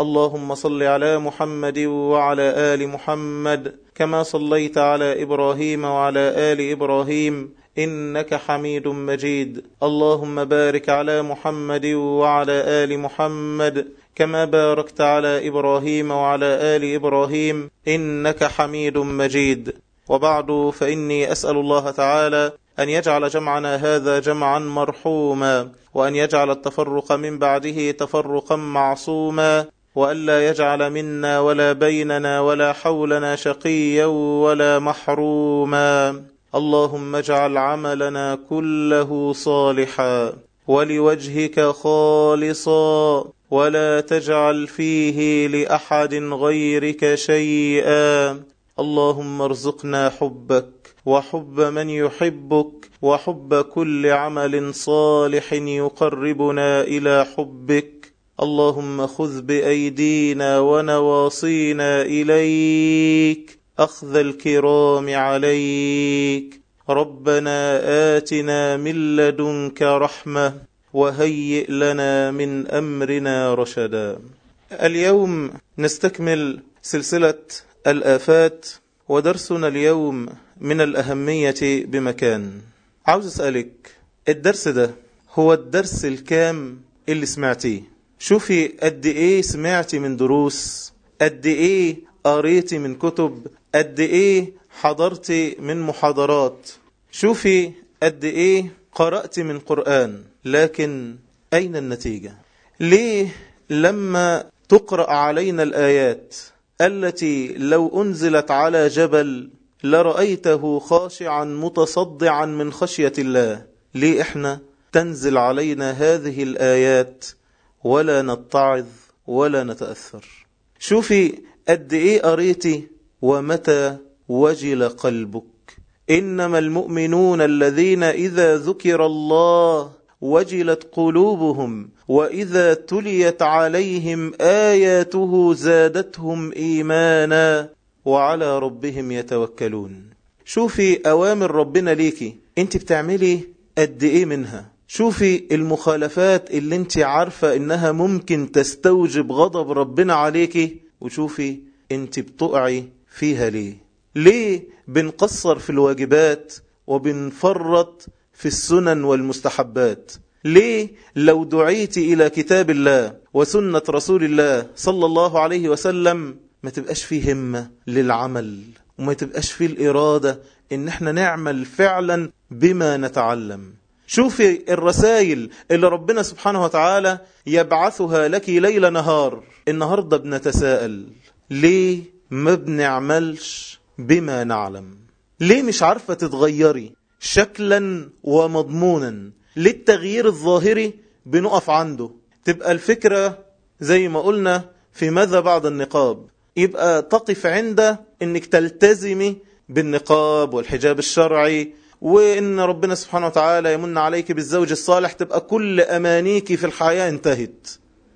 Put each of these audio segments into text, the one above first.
اللهم صل على محمد وعلى آل محمد كما صليت على إبراهيم وعلى آل إبراهيم إنك حميد مجيد. اللهم بارك على محمد وعلى آل محمد كما باركت على إبراهيم وعلى آل إبراهيم إنك حميد مجيد. وبعد فإني أسأل الله تعالى أن يجعل جمعنا هذا جمعا مرحوما وأن يجعل التفرق من بعده تفرقا معصوما وألا يجعل منا ولا بيننا ولا حولنا شقيا ولا محروما اللهم اجعل عملنا كله صالحا ولوجهك خالصا ولا تجعل فيه لأحد غيرك شيئا اللهم ارزقنا حبك وحب من يحبك وحب كل عمل صالح يقربنا إلى حبك اللهم خذ بأيدينا ونواصينا إليك أخذ الكرام عليك. ربنا آتنا من لدنك رحمة وهيئ لنا من أمرنا رشدا. اليوم نستكمل سلسلة الآفات ودرسنا اليوم من الأهمية بمكان. عاوز أسألك الدرس ده هو الدرس الكام اللي سمعتيه؟ شوفي قد إيه سمعتي من دروس قد إيه قريتي من كتب قد إيه حضرتي من محاضرات. شوفي قد إيه قرأت من قرآن. لكن أين النتيجة؟ ليه لما تقرأ علينا الآيات التي لو أنزلت على جبل لرأيته خاشعا متصدعا من خشية الله؟ ليه إحنا تنزل علينا هذه الآيات ولا نتعظ ولا نتأثر. شوفي قد إيه قريتي ومتى وجل قلبك. إنما المؤمنون الذين إذا ذكر الله وجلت قلوبهم وإذا تليت عليهم آياته زادتهم إيمانا وعلى ربهم يتوكلون. شوفي أوامر ربنا ليكي. أنت بتعملي قد إيه منها؟ شوفي المخالفات اللي انت عارفة إنها ممكن تستوجب غضب ربنا عليكي وشوفي انت بتقعي فيها ليه. ليه بنقصر في الواجبات وبنفرط في السنن والمستحبات؟ ليه لو دعيت إلى كتاب الله وسنة رسول الله صلى الله عليه وسلم ما تبقاش فيه همة للعمل وما تبقاش فيه الإرادة إن إحنا نعمل فعلا بما نتعلم؟ شوفي الرسائل اللي ربنا سبحانه وتعالى يبعثها لك ليل نهار. النهاردة بنتساءل ليه ما بنعملش بما نعلم؟ ليه مش عارفة تتغيري شكلا ومضمونا؟ ليه التغيير الظاهري بنقف عنده؟ تبقى الفكرة زي ما قلنا في ماذا بعد النقاب. يبقى تقف عند إنك تلتزمي بالنقاب والحجاب الشرعي وإن ربنا سبحانه وتعالى يمن عليك بالزوج الصالح تبقى كل أمانيك في الحياة انتهت.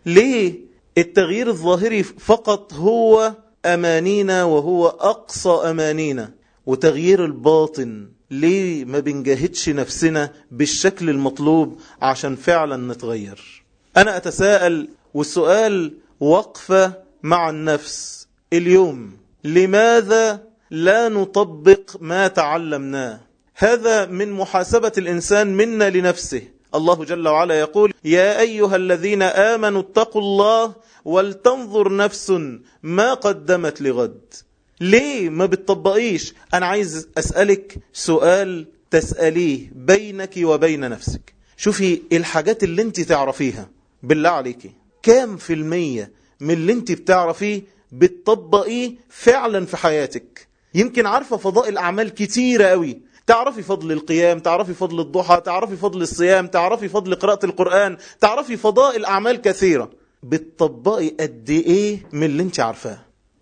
ليه؟ التغيير الظاهري فقط هو أمانينا وهو أقصى أمانينا وتغيير الباطن ليه ما بنجاهدش نفسنا بالشكل المطلوب عشان فعلا نتغير؟ أنا أتساءل والسؤال وقفة مع النفس اليوم لماذا لا نطبق ما تعلمناه؟ هذا من محاسبة الإنسان منا لنفسه. الله جل وعلا يقول يا أيها الذين آمنوا اتقوا الله ولتنظر نفس ما قدمت لغد. ليه ما بتطبقيش؟ أنا عايز أسألك سؤال تسأليه بينك وبين نفسك. شوفي الحاجات اللي انت تعرفيها. بالله عليك. كام في المية من اللي انت بتعرفيه بتطبقيه فعلا في حياتك؟ يمكن عارفة فضائل أعمال كتيرة قوي تعرفي فضل القيام تعرفي فضل الضحى تعرفي فضل الصيام تعرفي فضل قراءة القرآن تعرفي فضائل أعمال كثيرة. بتطبقي قد إيه من اللي انت عارفاه.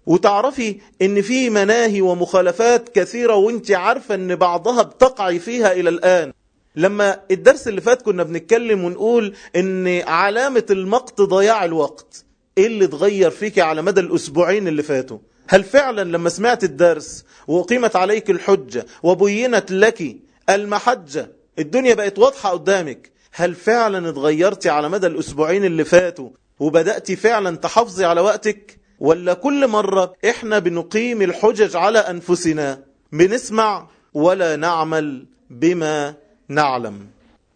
وتعرفي إن في مناهي ومخالفات كثيرة وانت عارفة إن بعضها بتقعي فيها إلى الآن. لما الدرس اللي فات كنا بنتكلم ونقول إن علامة المقت ضياع الوقت. إيه اللي اتغير فيك على مدى الأسبوعين اللي فاتوا؟ هل فعلا لما سمعت الدرس وقيمت عليك الحجة وبينت لك المحجة الدنيا بقت واضحة قدامك هل فعلا اتغيرتي على مدى الأسبوعين اللي فاتوا وبدأتي فعلا تحافظي على وقتك؟ ولا كل مرة إحنا بنقيم الحجج على أنفسنا بنسمع ولا نعمل بما نعلم؟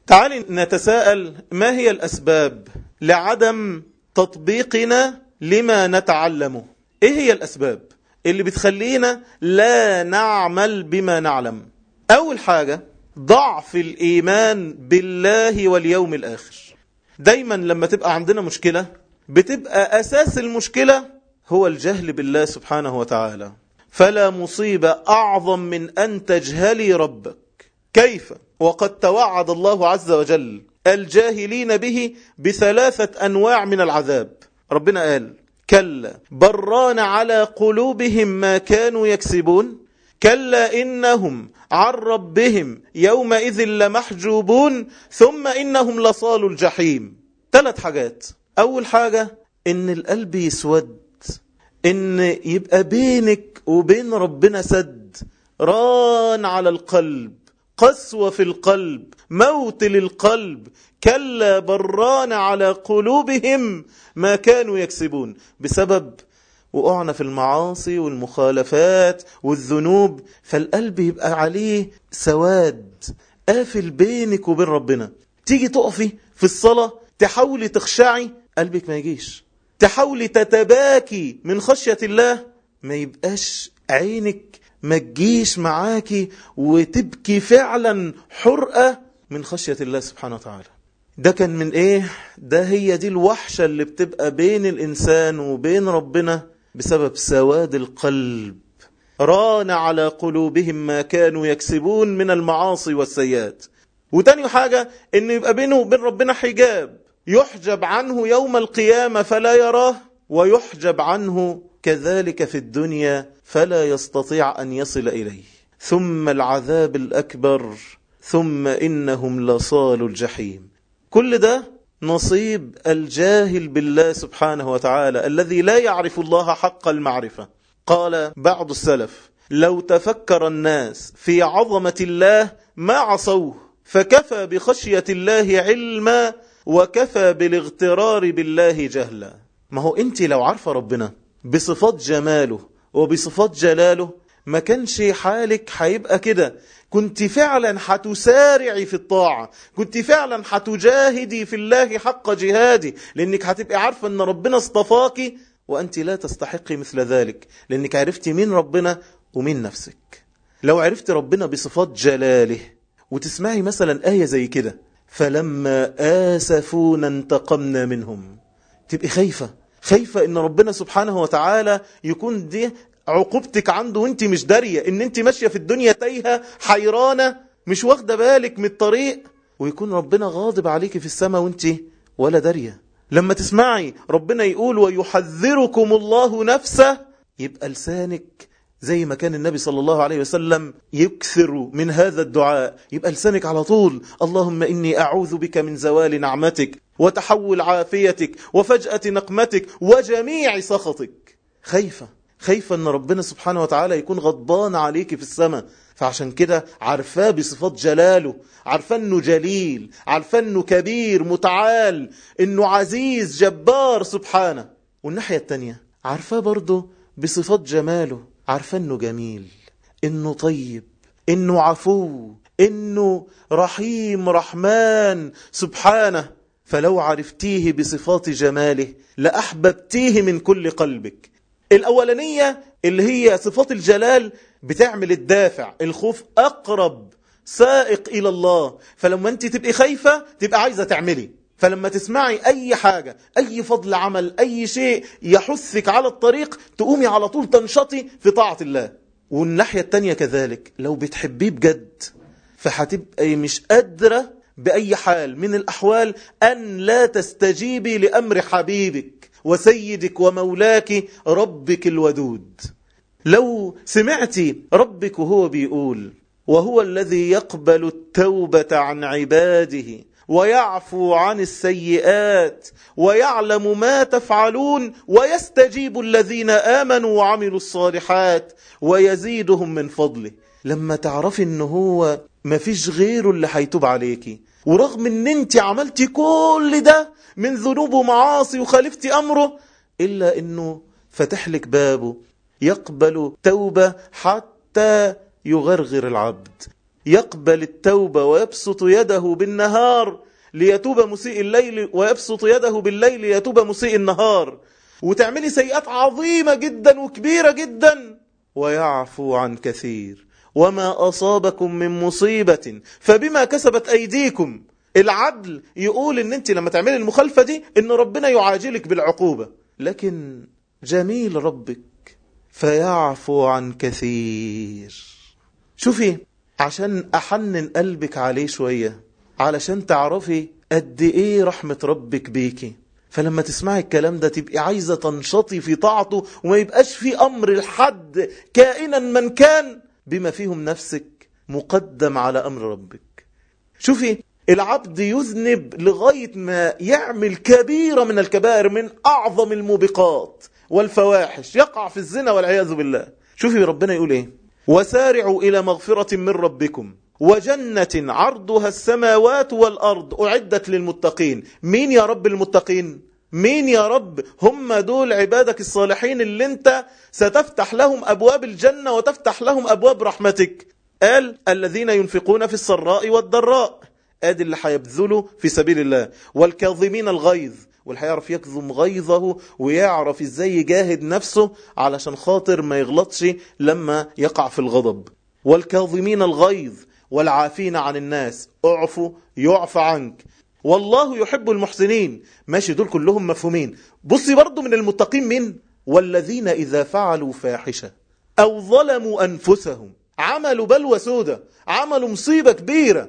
تعالي نتساءل ما هي الأسباب لعدم تطبيقنا لما نتعلمه إيه هي الأسباب اللي بتخلينا لا نعمل بما نعلم؟ أول حاجة ضعف الإيمان بالله واليوم الآخر. دايما لما تبقى عندنا مشكلة بتبقى أساس المشكلة هو الجهل بالله سبحانه وتعالى. فلا مصيبة أعظم من أن تجهلي ربك. كيف؟ وقد توعد الله عز وجل الجاهلين به بثلاثة أنواع من العذاب. ربنا قال كلا بران على قلوبهم ما كانوا يكسبون. كلا إنهم عن ربهم يومئذ لمحجوبون ثم إنهم لصال الجحيم. ثلاث حاجات. أول حاجة إن القلب يسود. إن يبقى بينك وبين ربنا سد. ران على القلب. قسوة في القلب موت للقلب. كلا بران على قلوبهم ما كانوا يكسبون. بسبب وقعنا في المعاصي والمخالفات والذنوب فالقلب يبقى عليه سواد قافل بينك وبين ربنا. تيجي تقفي في الصلاة تحاولي تخشعي قلبك ما يجيش. تحاولي تتباكي من خشية الله ما يبقاش عينك ما تجيش معاكي وتبكي فعلا حرقة من خشية الله سبحانه وتعالى. ده كان من إيه؟ ده هي دي الوحشة اللي بتبقى بين الإنسان وبين ربنا بسبب سواد القلب. ران على قلوبهم ما كانوا يكسبون من المعاصي والسيئات. وتاني حاجة ان يبقى بينه وبين ربنا حجاب. يحجب عنه يوم القيامة فلا يراه ويحجب عنه كذلك في الدنيا فلا يستطيع أن يصل إليه. ثم العذاب الأكبر ثم إنهم لصال الجحيم. كل ده نصيب الجاهل بالله سبحانه وتعالى الذي لا يعرف الله حق المعرفة. قال بعض السلف لو تفكر الناس في عظمة الله ما عصوه فكفى بخشية الله علما وكفى بالاغترار بالله جهلا. ما هو أنت لو عارفة ربنا بصفات جماله وبصفات جلاله. ما كانش حالك هيبقى كده. كنت فعلا هتسارعي في الطاعة. كنت فعلا هتجاهدي في الله حق جهادي. لأنك هتبقى عارفة أن ربنا اصطفاكي وأنت لا تستحقي مثل ذلك. لأنك عرفتي مين ربنا ومين نفسك. لو عرفت ربنا بصفات جلاله وتسمعي مثلا آية زي كده. فلما آسفونا انتقمنا منهم. تبقي خايفة. خايفة إن ربنا سبحانه وتعالى يكون دي عقوبتك عنده وانت مش دارية إن انت ماشية في الدنيا تايهة حيرانة مش واخدة بالك من الطريق ويكون ربنا غاضب عليك في السماء وانت ولا دارية. لما تسمعي ربنا يقول ويحذركم الله نفسه يبقى لسانك زي ما كان النبي صلى الله عليه وسلم يكثر من هذا الدعاء. يبقى لسانك على طول. اللهم إني أعوذ بك من زوال نعمتك وتحول عافيتك وفجأة نقمتك وجميع سخطك. خايفة. خايفة أن ربنا سبحانه وتعالى يكون غضبان عليك في السماء. فعشان كده عارفاه بصفات جلاله. عارفاه إنه جليل. عارفاه إنه كبير متعال إنه عزيز جبار سبحانه. والناحية التانية عارفاه برضه بصفات جماله. عارفاه انه جميل إنه طيب إنه عفو إنه رحيم رحمن سبحانه. فلو عرفتيه بصفات جماله لأحببتيه من كل قلبك. الأولانية اللي هي صفات الجلال بتعمل الدافع الخوف أقرب سائق إلى الله. فلما أنت تبقي خايفة تبقى عايزة تعملي. فلما تسمعي أي حاجة أي فضل عمل أي شيء يحثك على الطريق تقومي على طول تنشطي في طاعة الله. والناحية التانية كذلك لو بتحبيه بجد فهتبقى مش قادرة بأي حال من الأحوال أن لا تستجيبي لأمر حبيبك وسيدك ومولاك ربك الودود. لو سمعتي ربك وهو بيقول وهو الذي يقبل التوبة عن عباده ويعفو عن السيئات ويعلم ما تفعلون ويستجيب الذين آمنوا وعملوا الصالحات ويزيدهم من فضله. لما تعرفي ان هو مفيش غيره اللي هيتوب عليكي ورغم إن أنت عملتي كل ده من ذنوب ومعاصي وخالفتي أمره إلا إنه فتح لك بابه يقبل توبة حتى يغرغر العبد. يقبل التوبة ويبسط يده بالنهار ليتوب مسيء الليل ويبسط يده بالليل ليتوب مسيء النهار. وتعملي سيئات عظيمة جدا وكبيرة جدا. ويعفو عن كثير. وما أصابكم من مصيبة فبما كسبت أيديكم. العدل يقول إن أنت لما تعملي المخالفة دي إن ربنا يعاجلك بالعقوبة. لكن جميل ربك فيعفو عن كثير. شوفي عشان أحنن قلبك عليه شوية علشان تعرفي قد إيه رحمة ربك بيكي. فلما تسمعي الكلام ده تبقي عايزة تنشطي في طاعته وما يبقاش في أمر الحد كائنا من كان بما فيهم نفسك مقدم على أمر ربك. شوفي العبد يذنب لغاية ما يعمل كبيرة من الكبائر من أعظم الموبقات والفواحش. يقع في الزنا والعياذ بالله. شوفي ربنا يقول إيه؟ وسارعوا إلى مغفرة من ربكم. وجنة عرضها السماوات والأرض أعدت للمتقين. مين يا رب المتقين؟ مين يا رب؟ هم دول عبادك الصالحين اللي أنت ستفتح لهم أبواب الجنة وتفتح لهم أبواب رحمتك. قال الذين ينفقون في السراء والضراء. أدي اللي هيبذلوا في سبيل الله. والكاظمين الغيظ. واللي هيعرف يكظم غيظه ويعرف إزاي يجاهد نفسه علشان خاطر ما يغلطش لما يقع في الغضب. والكاظمين الغيظ والعافين عن الناس اعفوا يعفى عنك. والله يحب المحسنين. ماشي دول كلهم مفهومين. بصي برضو من المتقين مين؟ والذين إذا فعلوا فاحشة أو ظلموا أنفسهم. عملوا بلوى سودة عملوا مصيبة كبيرة.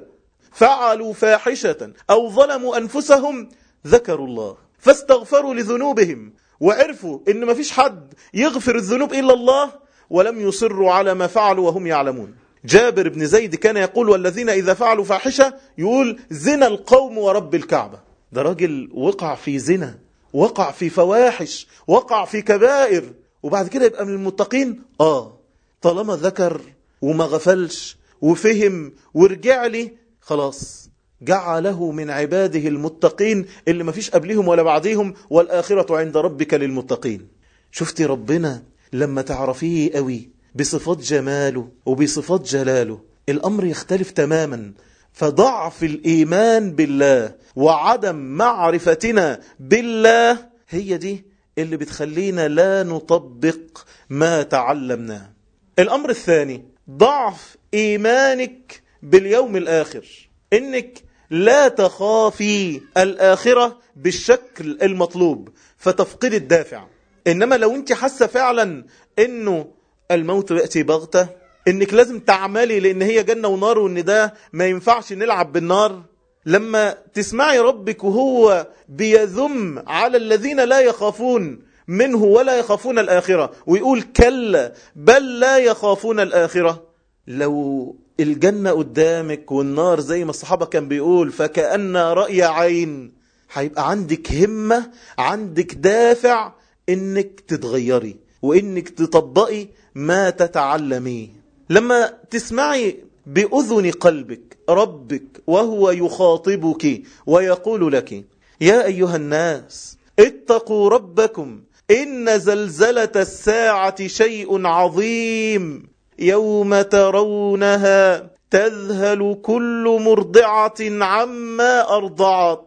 فعلوا فاحشة أو ظلموا أنفسهم ذكروا الله. فاستغفروا لذنوبهم وعرفوا إن ما فيش حد يغفر الذنوب إلا الله ولم يصروا على ما فعلوا وهم يعلمون. جابر بن زيد كان يقول والذين إذا فعلوا فاحشة يقول زنا القوم ورب الكعبة. ده راجل وقع في زنا وقع في فواحش وقع في كبائر وبعد كده يبقى من المتقين؟ آه. طالما ذكر وما غفلش وفهم ورجع لي خلاص. جعله من عباده المتقين اللي ما فيش قبلهم ولا بعدهم والآخرة عند ربك للمتقين. شفتي ربنا لما تعرفيه قوي بصفات جماله وبصفات جلاله. الأمر يختلف تماما. فضعف الإيمان بالله وعدم معرفتنا بالله هي دي اللي بتخلينا لا نطبق ما تعلمناه الأمر الثاني ضعف إيمانك باليوم الآخر. إنك لا تخافي الآخرة بالشكل المطلوب فتفقد الدافع. إنما لو أنت حاسة فعلا أنه الموت يأتي بغتة أنك لازم تعملي لأن هي جنة ونار وأن ده ما ينفعش نلعب بالنار. لما تسمعي ربك وهو بيذم على الذين لا يخافون منه ولا يخافون الآخرة ويقول كلا بل لا يخافون الآخرة. لو الجنة قدامك والنار زي ما الصحابة كان بيقول فكأن رأي عين. هيبقى عندك همة عندك دافع إنك تتغيري وإنك تطبقي ما تتعلميه لما تسمعي بأذن قلبك ربك وهو يخاطبك ويقول لك يا أيها الناس اتقوا ربكم إن زلزلة الساعة شيء عظيم. يوم ترونها تذهل كل مرضعة عما أرضعت.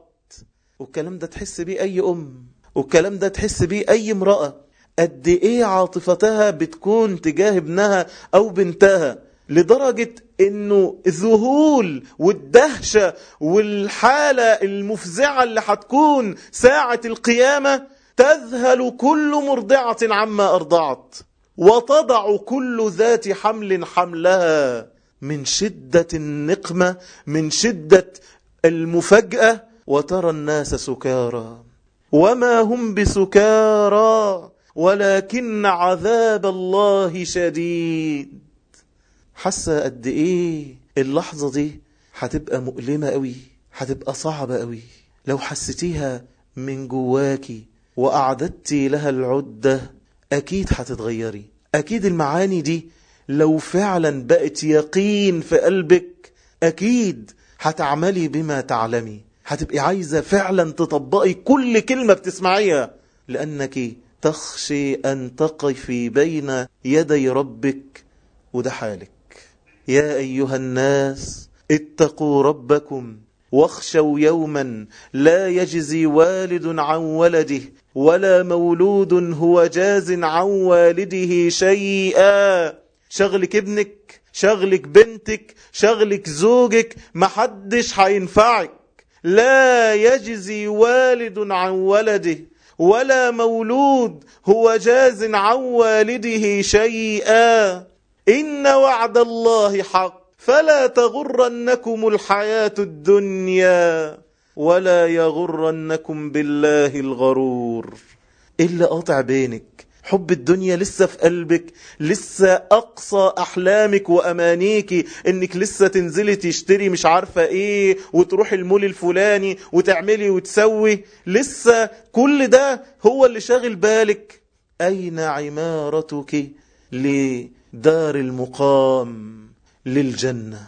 والكلام ده تحس بيه أي أم والكلام ده تحس بيه أي امرأة. قد إيه عاطفتها بتكون تجاه ابنها أو بنتها لدرجة إنه الذهول والدهشة والحالة المفزعة اللي هتكون ساعة القيامة تذهل كل مرضعة عما أرضعت. وتضع كل ذات حمل حملها من شدة النقمة من شدة المفاجأة وترى الناس سكارى. وما هم بسكارى ولكن عذاب الله شديد. حاسة قد إيه؟ اللحظة دي هتبقى مؤلمة قوي هتبقى صعبة قوي. لو حسيتيها من جواكي وأعددتي لها العدة أكيد هتتغيري. أكيد المعاني دي لو فعلا بقت يقين في قلبك أكيد هتعملي بما تعلمي. هتبقي عايزة فعلا تطبقي كل كلمة بتسمعيها لأنك تخشي أن تقفي بين يدي ربك وده حالك. يا أيها الناس اتقوا ربكم واخشوا يوما لا يجزي والد عن ولده. ولا مولود هو جاز عن والده شيئا. شغلك ابنك شغلك بنتك شغلك زوجك محدش هينفعك. لا يجزي والد عن ولده ولا مولود هو جاز عن والده شيئا. إن وعد الله حق فلا تغرنكم الحياة الدنيا. ولا يغرنكم بالله الغرور. إلا قاطع بينك. حب الدنيا لسه في قلبك لسه أقصى أحلامك وأمانيك إنك لسه تنزلي تشتري مش عارفة إيه وتروح المول الفلاني وتعملي وتسوي. لسه كل ده هو اللي شاغل بالك. أين عمارتك لدار المقام للجنة؟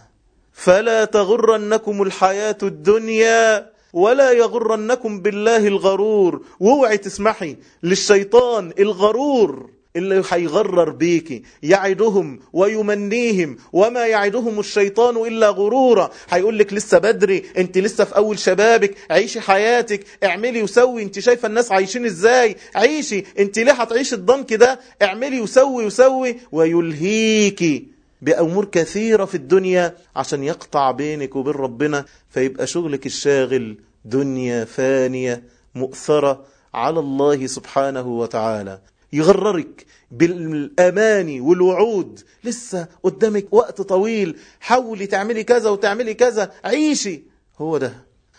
فلا تغرنكم الحياة الدنيا. ولا يغرنكم بالله الغرور. واوعي تسمحي للشيطان الغرور. اللي هيغرر بيكي يعدهم ويمنيهم. وما يعدهم الشيطان إلا غرورا. هيقول لك لسه بدري أنت لسه في أول شبابك. عيشي حياتك. اعملي وسوي. أنت شايفة الناس عايشين إزاي؟ عيشي. أنت ليه هتعيشي الضنك ده؟ اعملي وسوي وسوي ويلهيكي. بأمور كثيرة في الدنيا عشان يقطع بينك وبين ربنا فيبقى شغلك الشاغل دنيا فانية مؤثرة على الله سبحانه وتعالى. يغررك بالأماني والوعود. لسه قدامك وقت طويل. حاولي تعملي كذا وتعملي كذا. عيشي. هو ده.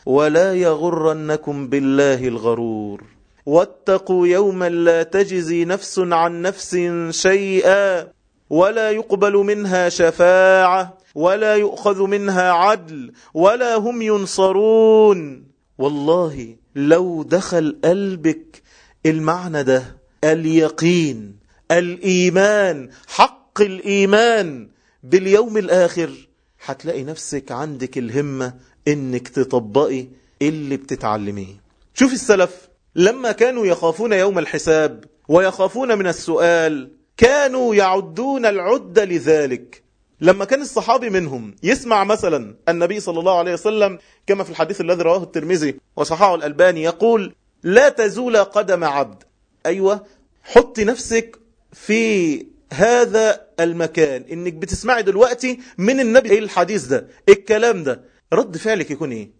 ولا يغرنكم بالله الغرور. واتقوا يوما لا تجزي نفس عن نفس شيئا. ولا يقبل منها شفاعة ولا يؤخذ منها عدل ولا هم ينصرون. والله لو دخل قلبك المعنى ده اليقين الإيمان حق الإيمان باليوم الآخر هتلاقي نفسك عندك الهمة إنك تطبقي اللي بتتعلميه. شوف السلف لما كانوا يخافون يوم الحساب ويخافون من السؤال كانوا يعدون العدة لذلك. لما كان الصحابي منهم يسمع مثلا النبي صلى الله عليه وسلم كما في الحديث الذي رواه الترمذي وصححه الألباني يقول لا تزول قدم عبد. أيوة حطي نفسك في هذا المكان. إنك بتسمعي دلوقتي من النبي. إيه الحديث ده؟ الكلام ده؟ رد فعلك يكون إيه؟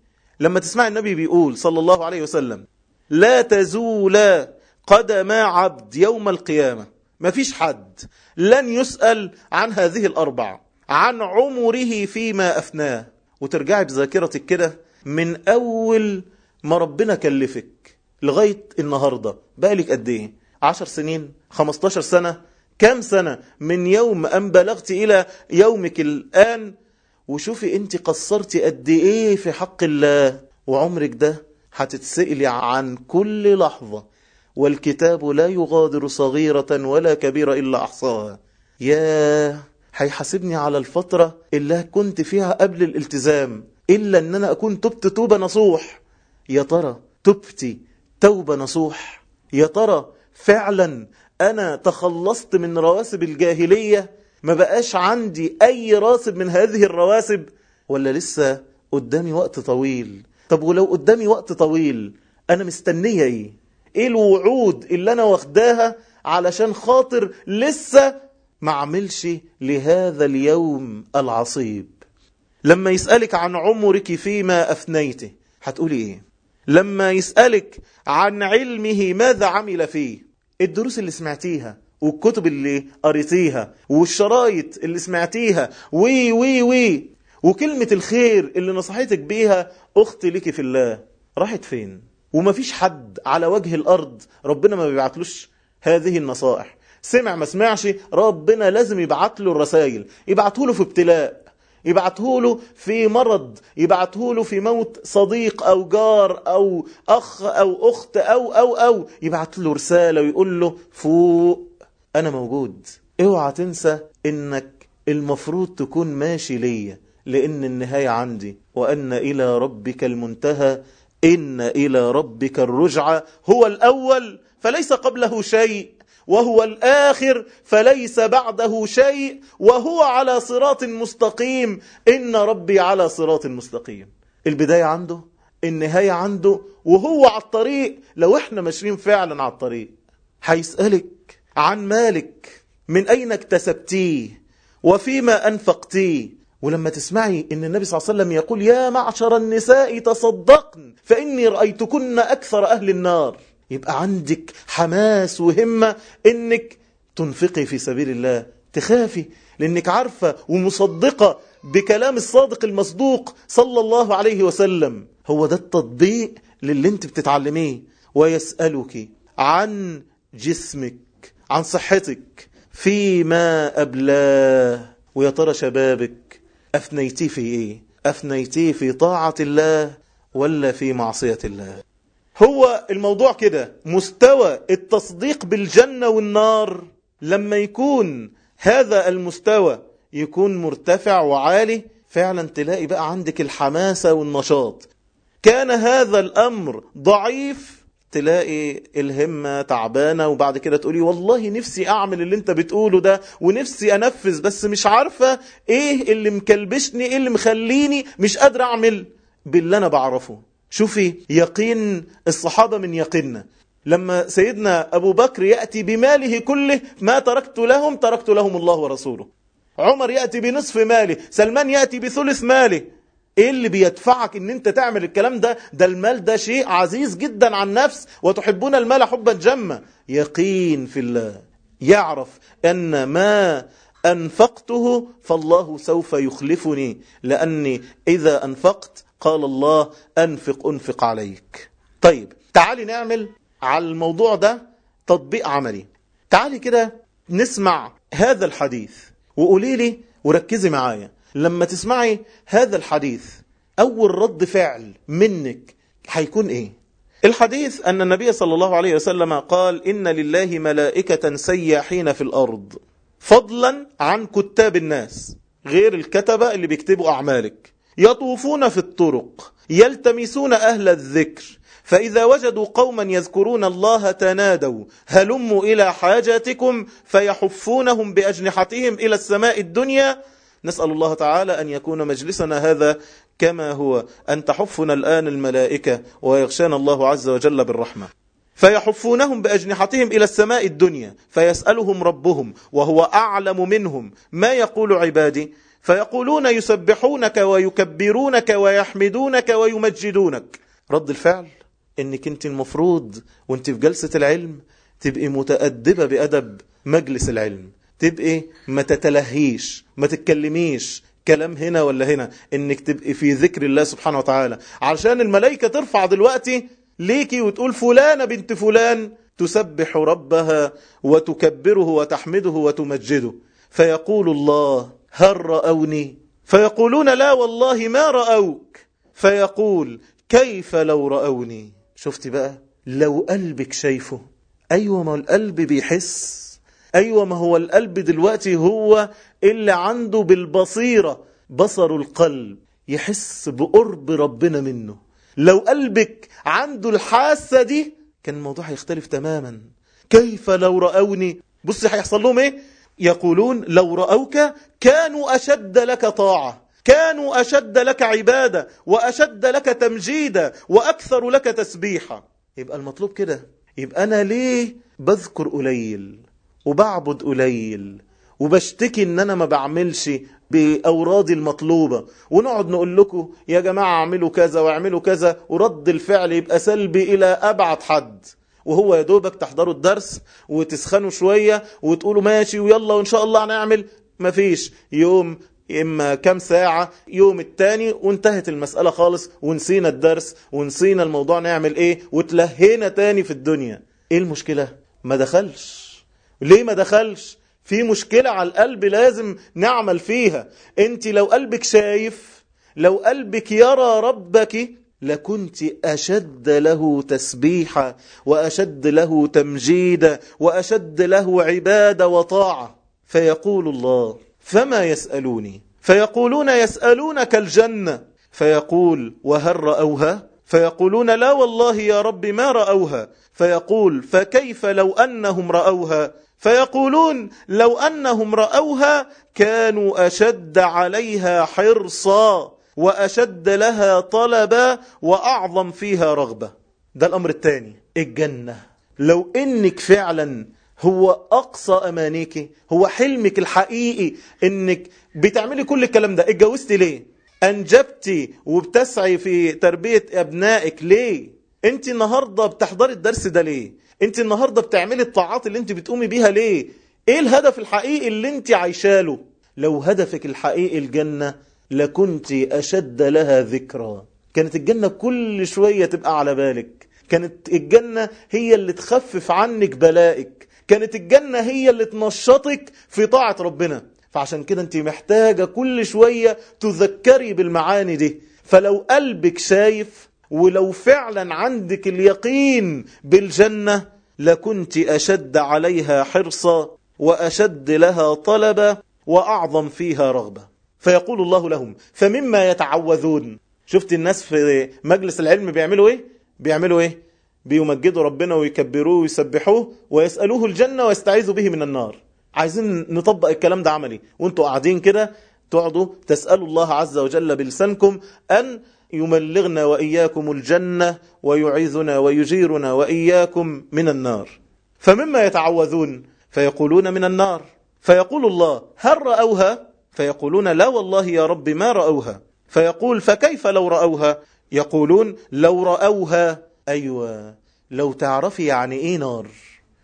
لما تسمعي النبي بيقول صلى الله عليه وسلم لا تزول قدم عبد يوم القيامة. ما فيش حد لن يسأل عن هذه الأربع عن عمره فيما أفناه. وترجعي بذاكرتك كده من أول ما ربنا كلفك لغاية النهاردة بقالك قد إيه؟ عشر سنين خمستاشر سنة كم سنة؟ من يوم أن بلغت إلى يومك الآن. وشوفي أنت قصرتي قد إيه في حق الله. وعمرك ده هتتسئلي عن كل لحظة والكتاب لا يغادر صغيرة ولا كبيرة إلا أحصاها. يا هيحاسبني على الفترة اللي كنت فيها قبل الالتزام إلا أن أنا أكون تبت توبة نصوح. يا ترى تبتي توبة نصوح؟ يا ترى فعلا أنا تخلصت من رواسب الجاهلية؟ ما بقاش عندي أي راسب من هذه الرواسب؟ ولا لسه قدامي وقت طويل؟ طب ولو قدامي وقت طويل أنا مستنية إيه؟ إيه الوعود اللي أنا واخداها علشان خاطر لسه ما عملش لهذا اليوم العصيب. لما يسألك عن عمرك فيما أفنيته هتقولي إيه؟ لما يسألك عن علمه ماذا عمل فيه. الدروس اللي سمعتيها والكتب اللي قريتيها والشرايط اللي سمعتيها وي وي وي وكلمة الخير اللي نصحتك بيها أختي لك في الله راحت فين؟ ومفيش حد على وجه الأرض ربنا ما بيبعتلوش هذه النصائح. سمع ما سمعش ربنا لازم يبعت له الرسائل. يبعته له في ابتلاء يبعته له في مرض يبعته له في موت صديق أو جار أو أخ أو أخت أو أو أو. يبعت له رسالة ويقول له فوق أنا موجود. اوعى تنسى إنك المفروض تكون ماشي ليا لأن النهاية عندي. وأن إلى ربك المنتهى. إن إلى ربك الرجعة. هو الأول فليس قبله شيء وهو الآخر فليس بعده شيء وهو على صراط مستقيم. إن ربي على صراط مستقيم. البداية عنده النهاية عنده وهو على الطريق. لو إحنا ماشيين فعلا على الطريق هيسألك عن مالك من أين اكتسبتيه وفيما أنفقتيه. ولما تسمعي إن النبي صلى الله عليه وسلم يقول يا معشر النساء تصدقن فإني رأيتكن أكثر أهل النار. يبقى عندك حماس وهمة إنك تنفقي في سبيل الله تخافي لإنك عارفة ومصدقة بكلام الصادق المصدوق صلى الله عليه وسلم. هو ده التطبيق للي أنت بتتعلميه ويسألك عن جسمك عن صحتك فيما أبلاه. ويا ترى شبابك أفنيتيه في إيه؟ أفنيتيه في طاعة الله ولا في معصية الله. هو الموضوع كده مستوى التصديق بالجنة والنار لما يكون هذا المستوى يكون مرتفع وعالي فعلا تلاقي بقى عندك الحماسة والنشاط. كان هذا الأمر ضعيف تلاقي الهمة تعبانة وبعد كده تقولي والله نفسي أعمل اللي أنت بتقوله ده ونفسي أنفذ بس مش عارفة إيه اللي مكلبشني إيه اللي مخليني مش قادر أعمل باللي أنا بعرفه. شوفي يقين الصحابة من يقيننا. لما سيدنا أبو بكر يأتي بماله كله ما تركت لهم تركت لهم الله ورسوله. عمر يأتي بنصف ماله سلمان يأتي بثلث ماله. إيه اللي بيدفعك إن أنت تعمل الكلام ده؟ ده المال ده شيء عزيز جدا عن نفس وتحبون المال حبا جما. يقين في الله يعرف أن ما أنفقته فالله سوف يخلفني لأني إذا أنفقت قال الله أنفق أنفق عليك. طيب تعالي نعمل على الموضوع ده تطبيق عملي. تعالي كده نسمع هذا الحديث وقولي لي وركزي معايا. لما تسمعي هذا الحديث أول رد فعل منك هيكون إيه؟ الحديث أن النبي صلى الله عليه وسلم قال إن لله ملائكة سياحين في الأرض فضلا عن كتاب الناس غير الكتبة اللي بيكتبوا أعمالك. يطوفون في الطرق يلتمسون أهل الذكر فإذا وجدوا قوما يذكرون الله تنادوا هلموا إلى حاجاتكم فيحفونهم بأجنحتهم إلى السماء الدنيا نسأل الله تعالى أن يكون مجلسنا هذا كما هو أن تحفنا الآن الملائكة ويغشانا الله عز وجل بالرحمة. فيحفونهم بأجنحتهم إلى السماء الدنيا فيسألهم ربهم وهو أعلم منهم. ما يقول عبادي؟ فيقولون يسبحونك ويكبرونك ويحمدونك ويمجدونك. رد الفعل إنك أنت المفروض وأنت في جلسة العلم تبقي متأدبة بأدب مجلس العلم. تبقي ما تتلهيش ما تتكلميش. كلام هنا ولا هنا؟ إنك تبقي في ذكر الله سبحانه وتعالى. علشان الملائكة ترفع دلوقتي ليكي وتقول فلانة بنت فلان تسبح ربها وتكبره وتحمده وتمجده. فيقول الله هل رأوني؟ فيقولون لا والله ما رأوك. فيقول كيف لو رأوني؟ شفت بقى؟ لو قلبك شايفه. أيوة ما القلب بيحس. أيوة ما هو القلب دلوقتي هو اللي عنده بالبصيرة بصر القلب يحس بقرب ربنا منه. لو قلبك عنده الحاسة دي كان الموضوع هيختلف تماما. كيف لو رأوني؟ بص هيحصل لهم إيه؟ يقولون لو رأوك كانوا أشد لك طاعة كانوا أشد لك عبادة وأشد لك تمجيدا وأكثر لك تسبيحا. يبقى المطلوب كده. يبقى أنا ليه بذكر قليل؟ وبعبد قليل وبشتكي إن أنا ما بعملش باورادي المطلوبة. ونقعد نقول لكم يا جماعة اعملوا كذا واعملوا كذا ورد الفعل يبقى سلبي إلى أبعد حد. وهو يا دوبك تحضروا الدرس وتسخنوا شوية وتقولوا ماشي ويلا وإن شاء الله هنعمل مفيش يوم إما كام ساعة يوم التاني وانتهت المسألة خالص ونسينا الدرس ونسينا الموضوع نعمل إيه وتلهينا تاني في الدنيا. إيه المشكلة؟ ما دخلش. ليه ما دخلش؟ في مشكلة على القلب لازم نعمل فيها. انت لو قلبك شايف لو قلبك يرى ربك لكنت أشد له تسبيحا وأشد له تمجيدا وأشد له عبادة وطاعة. فيقول الله فما يسألوني؟ فيقولون يسألونك الجنة. فيقول وهل رأوها؟ فيقولون لا والله يا رب ما رأوها. فيقول فكيف لو أنهم رأوها؟ فيقولون لو أنهم رأوها كانوا أشد عليها حرصا وأشد لها طلبا وأعظم فيها رغبة. ده الأمر الثاني الجنة. لو إنك فعلا هو أقصى أمانيك هو حلمك الحقيقي إنك بتعملي كل الكلام ده اتجوزتي ليه؟ أنجبتي وبتسعي في تربية أبنائك ليه؟ انت النهاردة بتحضري الدرس ده ليه؟ انت النهاردة بتعملي الطاعات اللي انت بتقومي بيها ليه؟ إيه الهدف الحقيقي اللي انت عايشاله لو هدفك الحقيقي الجنة لكنت أشد لها ذكرى. كانت الجنة كل شوية تبقى على بالك. كانت الجنة هي اللي تخفف عنك بلائك. كانت الجنة هي اللي تنشطك في طاعة ربنا. فعشان كده انت محتاجة كل شوية تذكري بالمعاني دي. فلو قلبك شايف ولو فعلا عندك اليقين بالجنة لكنت أشد عليها حرصا وأشد لها طلبا وأعظم فيها رغبة. فيقول الله لهم فمما يتعوذون. شفت الناس في مجلس العلم بيعملوا إيه؟ بيعملوا إيه؟ بيمجدوا ربنا ويكبروه ويسبحوه ويسألوه الجنة ويستعيذوا به من النار. عايزين نطبق الكلام ده عملي. وانتوا قاعدين كده تقعدوا تسألوا الله عز وجل بلسانكم أن يملغنا وإياكم الجنة ويعيذنا ويجيرنا وإياكم من النار. فمما يتعوذون فيقولون من النار. فيقول الله هل رأوها؟ فيقولون لا والله يا رب ما رأوها. فيقول فكيف لو رأوها؟ يقولون لو رأوها. أيوة لو تعرفي يعني إيه نار.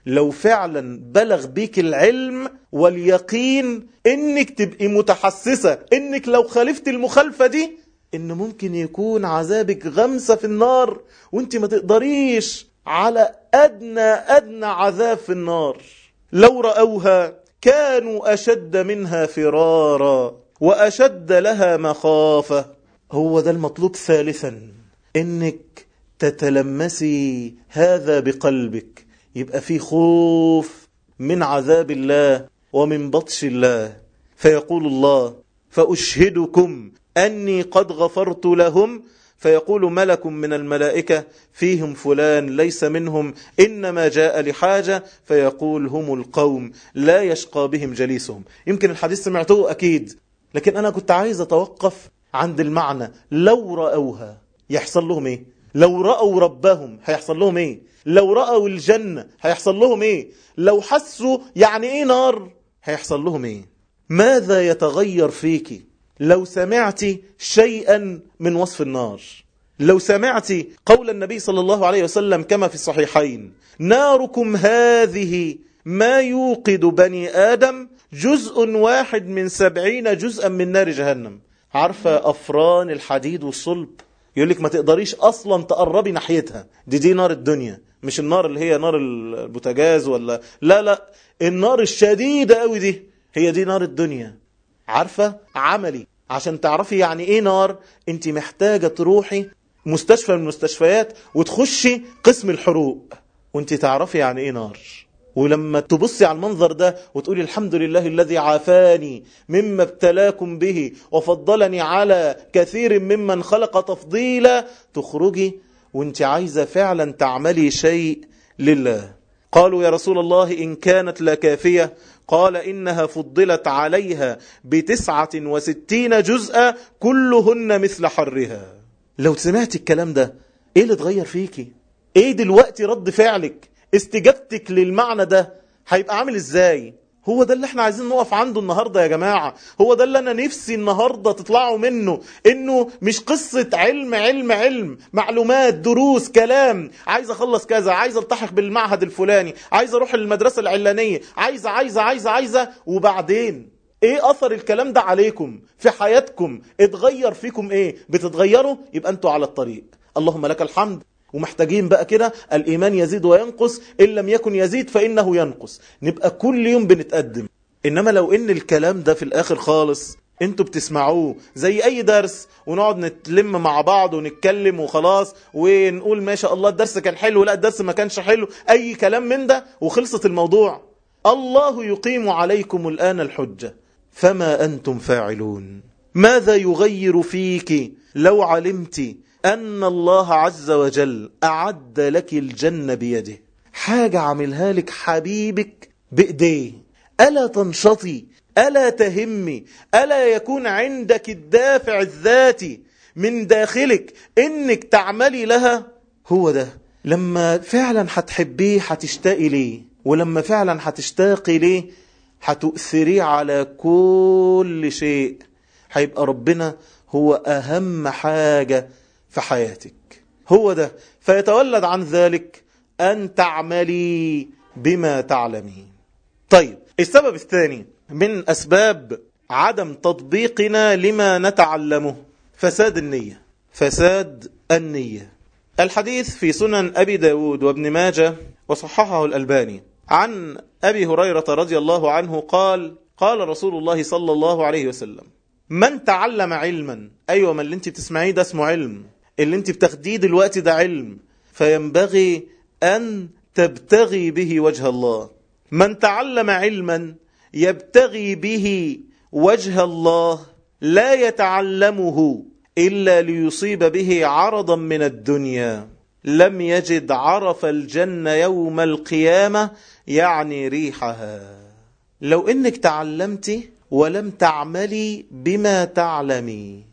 لو فعلا بلغ بيك العلم واليقين إنك تبقي متحسسة إنك لو خالفت المخالفة دي إن ممكن يكون عذابك غمسة في النار وإنت ما تقدريش على أدنى أدنى عذاب في النار. لو رأوها كانوا أشد منها فرارا وأشد لها مخافة. هو ده المطلوب ثالثا إنك تتلمسي هذا بقلبك. يبقى في خوف من عذاب الله ومن بطش الله. فيقول الله فأشهدكم أني قد غفرت لهم فيقول ملك من الملائكة فيهم فلان ليس منهم إنما جاء لحاجة فيقول هم القوم لا يشقى بهم جليسهم. يمكن الحديث سمعته أكيد لكن أنا كنت عايز أتوقف عند المعنى. لو رأوها يحصل لهم إيه؟ لو رأوا ربهم هيحصل لهم إيه؟ لو رأوا الجنة هيحصل لهم إيه؟ لو حسوا يعني إيه نار هيحصل لهم إيه؟ ماذا يتغير فيك؟ لو سمعت شيئا من وصف النار. لو سمعت قول النبي صلى الله عليه وسلم كما في الصحيحين ناركم هذه ما يوقد بني آدم جزء واحد من سبعين جزءا من نار جهنم. عارفة أفران الحديد والصلب؟ يقول لك ما تقدريش أصلا تقربي ناحيتها. دي دي نار الدنيا مش النار اللي هي نار البوتاجاز ولا لا لا النار الشديدة قوي دي هي دي نار الدنيا. عارفة؟ عملي. عشان تعرفي يعني إيه نار. انت محتاجة تروحي مستشفى من المستشفيات وتخشي قسم الحروق. وانت تعرفي يعني إيه نار. ولما تبصي على المنظر ده وتقولي الحمد لله الذي عافاني مما ابتلاكم به وفضلني على كثير ممن خلق تفضيلا تخرجي وانت عايزة فعلا تعملي شيء لله. قالوا يا رسول الله إن كانت لا كافية قال إنها فضلت عليها بتسعة وستين جزءا كلهن مثل حرها. لو سمعت الكلام ده إيه اللي اتغير فيكي؟ إيه دلوقتي رد فعلك؟ استجابتك للمعنى ده هيبقى عامل إزاي؟ هو ده اللي إحنا عايزين نقف عنده النهاردة يا جماعة. هو ده اللي أنا نفسي النهاردة تطلعوا منه. إنه مش قصة علم علم علم معلومات دروس كلام. عايز أخلص كذا عايز ألتحق بالمعهد الفلاني عايز أروح المدرسة العلانية عايزة عايزة عايزة عايزة وبعدين؟ إيه أثر الكلام ده عليكم؟ في حياتكم؟ اتغير فيكم إيه؟ بتتغيروا؟ يبقى أنتوا على الطريق. اللهم لك الحمد. ومحتاجين بقى كده الإيمان يزيد وينقص إن لم يكن يزيد فإنه ينقص. نبقى كل يوم بنتقدم. إنما لو إن الكلام ده في الآخر خالص أنتوا بتسمعوه زي أي درس ونقعد نتلم مع بعض ونتكلم وخلاص ونقول ما شاء الله الدرس كان حلو لا الدرس ما كانش حلو أي كلام من ده وخلصت الموضوع. الله يقيم عليكم الآن الحجة. فما أنتم فاعلون؟ ماذا يغير فيك لو علمت أن الله عز وجل أعد لك الجنة بيده. حاجة عملها لك حبيبك بإيديه. ألا تنشطي ألا تهمي ألا يكون عندك الدافع الذاتي من داخلك إنك تعملي لها. هو ده. لما فعلا هتحبيه هتشتاقي ليه. ولما فعلا هتشتاقي ليه هتؤثريه على كل شيء. هيبقى ربنا هو أهم حاجة في حياتك. هو ده. فيتولد عن ذلك أن تعملي بما تعلمين. طيب السبب الثاني من أسباب عدم تطبيقنا لما نتعلمه فساد النية. فساد النية. الحديث في سنن أبي داود وابن ماجة وصححه الألباني. عن أبي هريرة رضي الله عنه قال قال رسول الله صلى الله عليه وسلم من تعلم علما أيوة ما اللي انت بتسمعيه ده اسمه علم. اللي انت بتاخديه دلوقتي ده علم فينبغي أن تبتغي به وجه الله. من تعلم علما يبتغي به وجه الله لا يتعلمه إلا ليصيب به عرضا من الدنيا. لم يجد عرف الجنة يوم القيامة يعني ريحها. لو إنك تعلمت ولم تعملي بما تعلمي.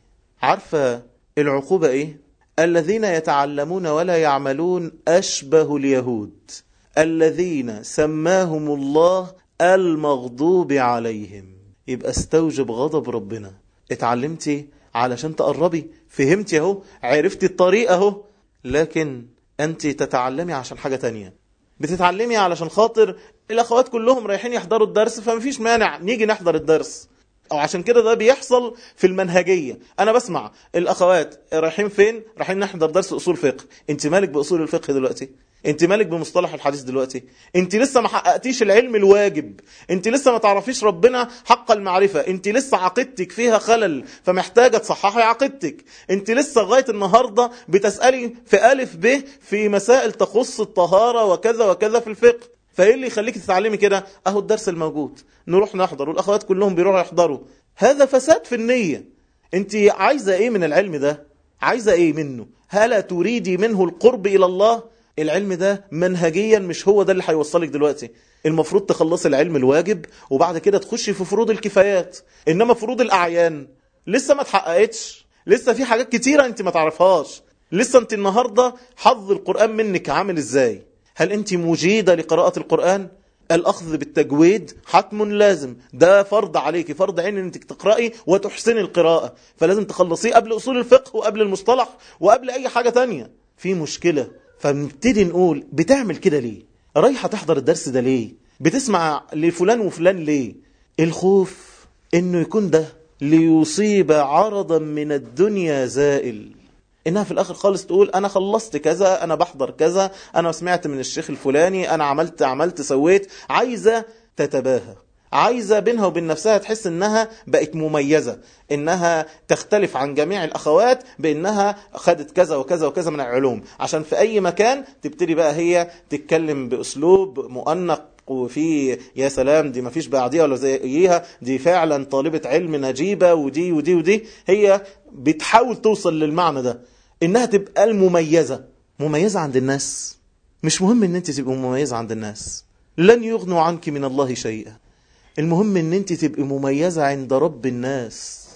عارفة العقوبة إيه؟ الذين يتعلمون ولا يعملون أشبه اليهود الذين سماهم الله المغضوب عليهم. يبقى استوجب غضب ربنا. اتعلمتي علشان تقربي فهمتي اهو عرفتي الطريق اهو. لكن انت تتعلمي عشان حاجة تانية. بتتعلمي علشان خاطر الأخوات كلهم رايحين يحضروا الدرس فمفيش مانع نيجي نحضر الدرس. أو عشان كده ده بيحصل في المنهجية. أنا بسمع الأخوات رايحين فين؟ رايحين نحضر درس أصول فقه. أنت مالك بأصول الفقه دلوقتي؟ أنت مالك بمصطلح الحديث دلوقتي؟ أنت لسه ما حققتيش العلم الواجب. أنت لسه ما تعرفيش ربنا حق المعرفة. أنت لسه عقيدتك فيها خلل فمحتاجة تصححي عقيدتك. أنت لسه لغاية النهاردة بتسألي في ألف ب في مسائل تخص الطهارة وكذا وكذا في الفقه. فإيه اللي يخليك تتعلمي كده؟ أهو الدرس الموجود. نروح نحضر والاخوات كلهم بيروحوا يحضروا. هذا فساد في النية. أنت عايزة إيه من العلم ده؟ عايزة إيه منه؟ هل تريدي منه القرب إلى الله؟ العلم ده منهجيا مش هو ده اللي هيوصلك دلوقتي. المفروض تخلص العلم الواجب وبعد كده تخشي في فروض الكفايات. إنما فروض الأعيان لسه ما اتحققتش. لسه في حاجات كتيرة أنت ما تعرفهاش. لسه أنت النهاردة حظ القرآن منك عامل إزاي؟ هل أنت مجيدة لقراءة القرآن؟ الأخذ بالتجويد حتم لازم. ده فرض عليك فرض عين إنك تقرأي وتحسني القراءة. فلازم تخلصيه قبل أصول الفقه وقبل المصطلح وقبل أي حاجة تانية. في مشكلة فنبتدي نقول بتعمل كده ليه؟ رايحة تحضر الدرس ده ليه؟ بتسمع لفلان وفلان ليه؟ الخوف إنه يكون ده ليصيب عرضا من الدنيا زائل. إنها في الآخر خالص تقول أنا خلصت كذا أنا بحضر كذا أنا سمعت من الشيخ الفلاني أنا عملت عملت سويت. عايزة تتباهى. عايزة بينها وبين نفسها تحس إنها بقت مميزة إنها تختلف عن جميع الأخوات بإنها خدت كذا وكذا وكذا من العلوم. عشان في أي مكان تبتدي بقى هي تتكلم بأسلوب مؤنق وفي يا سلام دي ما فيش بعديها ولا زيها دي فعلا طالبة علم نجيبة ودي ودي ودي. هي بتحاول توصل للمعنى ده. إنها تبقى المميزة. مميزة عند الناس. مش مهم إن أنت تبقى مميزة عند الناس. لن يغنوا عنك من الله شيئا. المهم إن أنت تبقى مميزة عند رب الناس.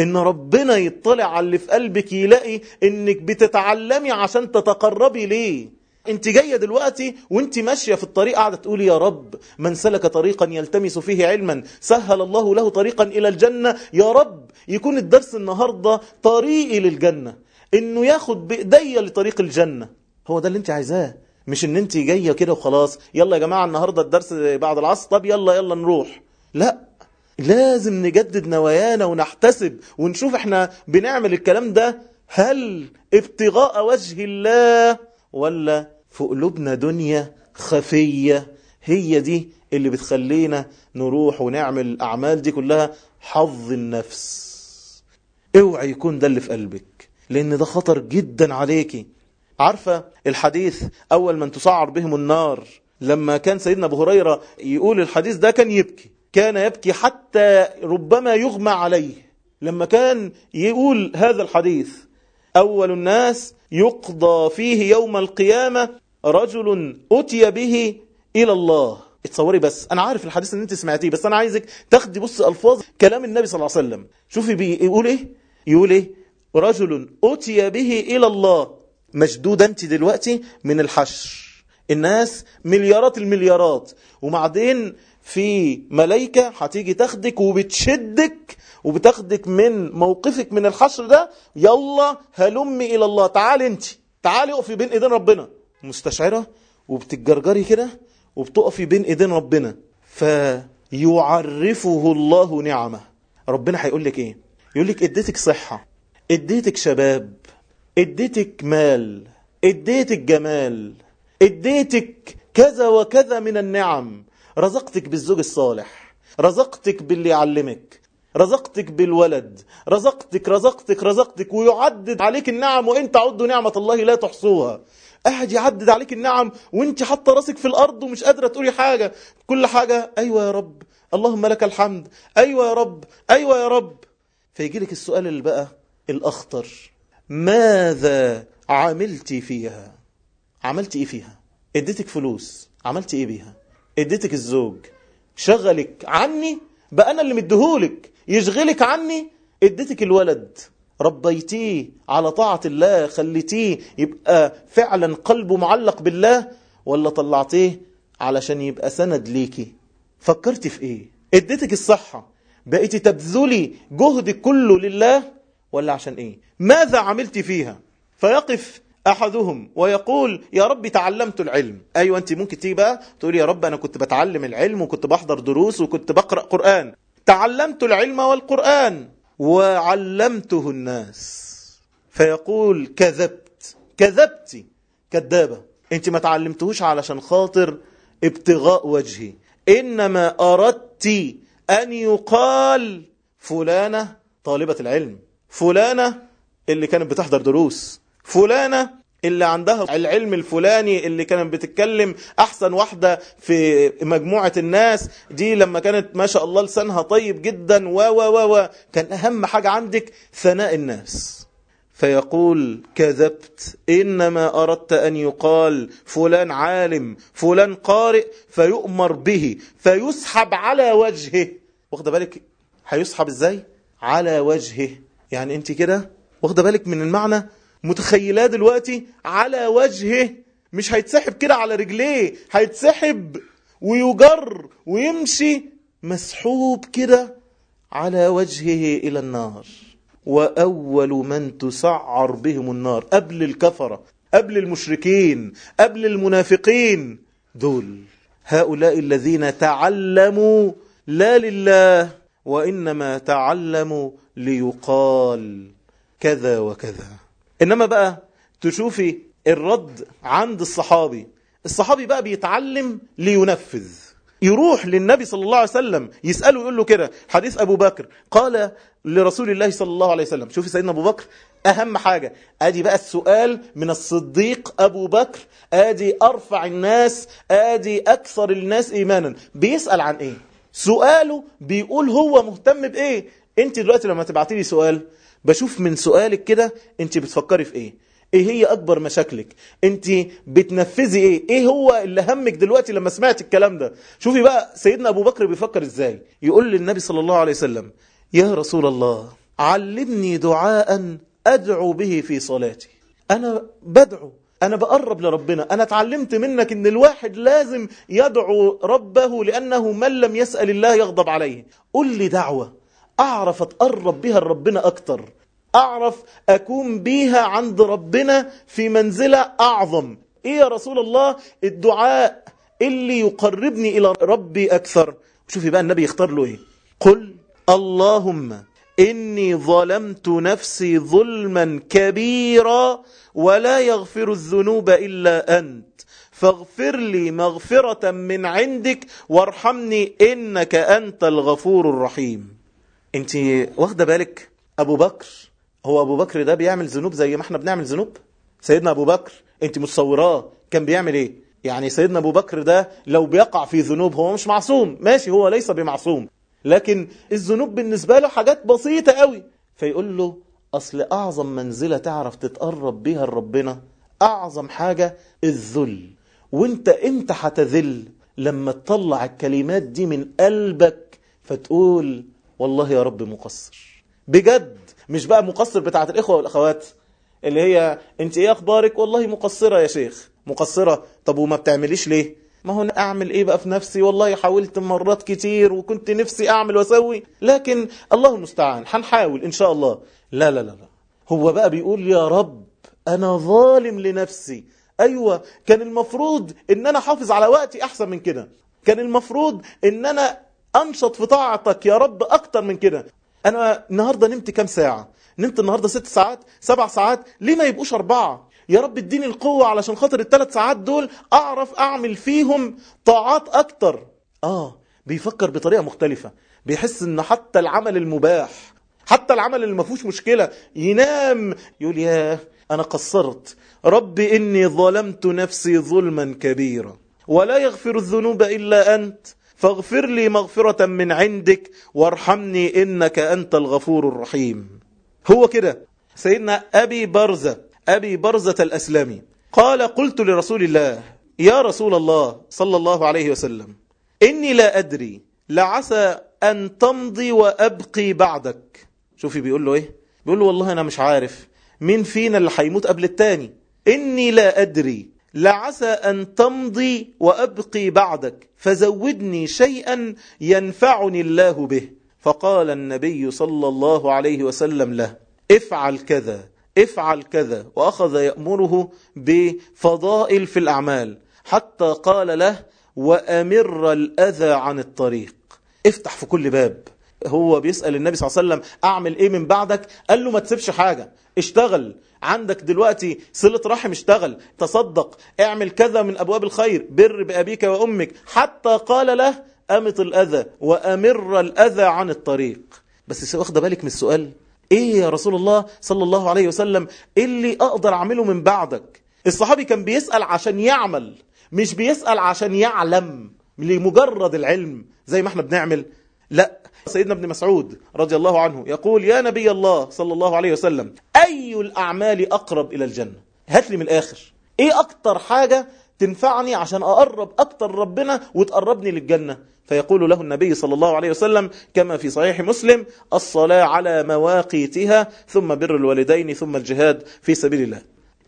إن ربنا يطلع على اللي في قلبك يلاقي إنك بتتعلمي عشان تتقربي ليه. أنت جاية دلوقتي وأنت ماشية في الطريق قاعدة تقولي يا رب من سلك طريقا يلتمس فيه علما سهل الله له طريقا إلى الجنة. يا رب يكون الدرس النهاردة طريقي للجنة. إنه ياخد بإيديا لطريق الجنة. هو ده اللي أنت عايزاه. مش إن أنت جاية كده وخلاص يلا يا جماعة النهاردة الدرس بعد العصر طب يلا يلا نروح. لا لازم نجدد نوايانا ونحتسب ونشوف إحنا بنعمل الكلام ده هل ابتغاء وجه الله ولا في قلوبنا دنيا خفية. هي دي اللي بتخلينا نروح ونعمل الأعمال دي كلها. حظ النفس. اوعى يكون ده اللي في قلبك. لأن ده خطر جدا عليكي عارفة الحديث أول من تسعر بهم النار لما كان سيدنا أبو هريرة يقول الحديث ده كان يبكي كان يبكي حتى ربما يغمى عليه. لما كان يقول هذا الحديث أول الناس يقضى فيه يوم القيامة رجل أتي به إلى الله. اتصوري بس أنا عارف الحديث اللي أنت سمعتيه بس أنا عايزك تاخدي بص ألفاظ كلام النبي صلى الله عليه وسلم. شوفي بيقول إيه؟ يقول إيه؟ رجل أتي به إلى الله مشدودة أنت دلوقتي من الحشر. الناس مليارات المليارات. وبعدين في ملايكة هتيجي تاخدك وبتشدك وبتاخدك من موقفك من الحشر ده. يلا هلمي إلى الله. تعالي أنت. تعالي اقفي بين إيدين ربنا. مستشعرة وبتتجرجري كده وبتقفي بين إيدين ربنا. فيعرفه الله نعمه. ربنا هيقول لك إيه؟ يقول لك اديتك صحة. اديتك شباب اديتك مال اديتك جمال اديتك كذا وكذا من النعم. رزقتك بالزوج الصالح رزقتك باللي يعلمك رزقتك بالولد رزقتك رزقتك رزقتك ويعدد عليك النعم وانت عدوا نعمة الله لا تحصوها. قاعد يعدد عليك النعم وأنت حاطة راسك في الأرض ومش قادرة تقولي حاجة. كل حاجة أيوه يا رب اللهم لك الحمد أيوه يا رب أيوه يا رب. فيجي لك السؤال اللي بقى الأخطر ماذا عملت فيها؟ عملت إيه فيها؟ إديتك فلوس عملت إيه بيها؟ إديتك الزوج شغلك عني؟ بقى أنا اللي مديهولك يشغلك عني؟ إديتك الولد ربيتيه على طاعة الله خليتيه يبقى فعلا قلبه معلق بالله؟ ولا طلعتيه علشان يبقى سند ليكي؟ فكرت في إيه؟ إديتك الصحة بقيتي تبذلي جهدك كله لله؟ ولا عشان إيه؟ ماذا عملت فيها؟ فيقف أحدهم ويقول يا رب تعلمت العلم. أيوه أنت ممكن تيجي بقى تقول يا رب أنا كنت بتعلم العلم وكنت بحضر دروس وكنت بقرأ قرآن. تعلمت العلم والقرآن وعلمته الناس. فيقول كذبت. كذبتي كذابة. أنت ما تعلمتهوش علشان خاطر ابتغاء وجهي. إنما أردت أن يقال فلانة طالبة العلم. فلانة اللي كانت بتحضر دروس فلانة اللي عندها العلم الفلاني اللي كانت بتتكلم أحسن واحدة في مجموعة الناس دي لما كانت ما شاء الله لسانها طيب جدا و و و كان أهم حاجة عندك ثناء الناس. فيقول كذبت إنما أردت أن يقال فلان عالم فلان قارئ فيؤمر به فيسحب على وجهه. واخده بالك؟ هيسحب إزاي؟ على وجهه. يعني انت كده واخده بالك من المعنى متخيلاه دلوقتي على وجهه مش هيتسحب كده على رجليه هيتسحب ويجر ويمشي مسحوب كده على وجهه إلى النار. وأول من تسعر بهم النار قبل الكفرة قبل المشركين قبل المنافقين دول هؤلاء الذين تعلموا لا لله وإنما تعلموا ليقال كذا وكذا. إنما بقى تشوفي الرد عند الصحابي. الصحابي بقى بيتعلم لينفذ. يروح للنبي صلى الله عليه وسلم يسأله يقول له كده حديث أبو بكر. قال لرسول الله صلى الله عليه وسلم شوفي سيدنا أبو بكر أهم حاجة. أدي بقى السؤال من الصديق أبو بكر أدي أرفع الناس أدي أكثر الناس إيمانا. بيسأل عن إيه؟ سؤاله بيقول هو مهتم بإيه؟ أنت دلوقتي لما تبعتي لي سؤال بشوف من سؤالك كده أنت بتفكري في إيه؟ إيه هي اكبر مشاكلك؟ انت بتنفذي إيه؟ إيه هو اللي همك دلوقتي لما سمعت الكلام ده؟ شوفي بقى سيدنا أبو بكر بيفكر إزاي. يقول للنبي صلى الله عليه وسلم يا رسول الله علمني دعاء أدعو به في صلاتي. أنا بدعو أنا بقرب لربنا أنا اتعلمت منك إن الواحد لازم يدعو ربه لأنه من لم يسأل الله يغضب عليه. قل لي دعوة. أعرف أتقرب بها لربنا أكتر. أعرف أكون بيها عند ربنا في منزلة أعظم. إيه يا رسول الله الدعاء اللي يقربني إلى ربي أكثر؟ شوفي بقى النبي يختار له إيه. قل اللهم إني ظلمت نفسي ظلما كبيرا ولا يغفر الذنوب إلا أنت. فاغفر لي مغفرة من عندك وارحمني إنك أنت الغفور الرحيم. انت واخده بالك أبو بكر هو أبو بكر ده بيعمل ذنوب زي ما إحنا بنعمل ذنوب؟ سيدنا أبو بكر انت متصوراه كان بيعمل إيه؟ يعني سيدنا أبو بكر ده لو بيقع في ذنوب هو مش معصوم ماشي هو ليس بمعصوم لكن الذنوب بالنسبة له حاجات بسيطة قوي. فيقول له أصل أعظم منزلة تعرف تتقرب بيها لربنا أعظم حاجة الذل. وانت إمتى هتذل لما تطلع الكلمات دي من قلبك فتقول والله يا رب مقصر. بجد مش بقى مقصر بتاعت الإخوة والأخوات اللي هي أنت إيه أخبارك؟ والله مقصرة يا شيخ. مقصرة. طب وما بتعمليش ليه؟ ما هو أعمل إيه بقى في نفسي؟ والله حاولت مرات كتير وكنت نفسي أعمل وأسوي لكن الله المستعان. هنحاول إن شاء الله. لا لا لا لا. هو بقى بيقول يا رب أنا ظالم لنفسي. أيوه كان المفروض إن أنا حافظ على وقتي أحسن من كده. كان المفروض إن أنا أنشط في طاعتك يا رب أكتر من كده. أنا النهارده نمت كام ساعة؟ نمت النهارده ست ساعات سبع ساعات ليه ما يبقوش أربعة؟ يا رب اديني القوة علشان خاطر الثلاث ساعات دول أعرف أعمل فيهم طاعات أكتر. آه بيفكر بطريقة مختلفة. بيحس إن حتى العمل المباح حتى العمل اللي ما فيهوش مشكلة ينام يقول يا أنا قصرت. رب إني ظلمت نفسي ظلما كبيرا. ولا يغفر الذنوب إلا أنت. فاغفر لي مغفرة من عندك وارحمني إنك أنت الغفور الرحيم. هو كده. سيدنا أبي برزة أبي برزة الأسلمي قال قلت لرسول الله يا رسول الله صلى الله عليه وسلم إني لا أدري لعسى أن تمضي وأبقي بعدك. شوفي بيقول له إيه؟ بيقول له والله أنا مش عارف مين فينا اللي هيموت قبل التاني. إني لا أدري لعسى أن تمضي وأبقي بعدك فزودني شيئا ينفعني الله به. فقال النبي صلى الله عليه وسلم له افعل كذا افعل كذا وأخذ يأمره بفضائل في الأعمال حتى قال له وأمر الأذى عن الطريق. افتح في كل باب. هو بيسأل النبي صلى الله عليه وسلم أعمل إيه من بعدك؟ قال له ما تسيبش حاجة اشتغل. عندك دلوقتي صلة رحم اشتغل تصدق اعمل كذا من أبواب الخير بر بأبيك وأمك. حتى قال له أمط الأذى وأمر الأذى عن الطريق. بس واخد بالك من السؤال؟ إيه يا رسول الله صلى الله عليه وسلم إيه اللي أقدر أعمله من بعدك؟ الصحابي كان بيسأل عشان يعمل مش بيسأل عشان يعلم لمجرد العلم زي ما إحنا بنعمل. لا سيدنا ابن مسعود رضي الله عنه يقول يا نبي الله صلى الله عليه وسلم أي الأعمال أقرب إلى الجنة؟ هات لي من الآخر. إيه أكتر حاجة تنفعني عشان أقرب أكتر ربنا وتقربني للجنة؟ فيقول له النبي صلى الله عليه وسلم كما في صحيح مسلم الصلاة على مواقيتها ثم بر الوالدين ثم الجهاد في سبيل الله.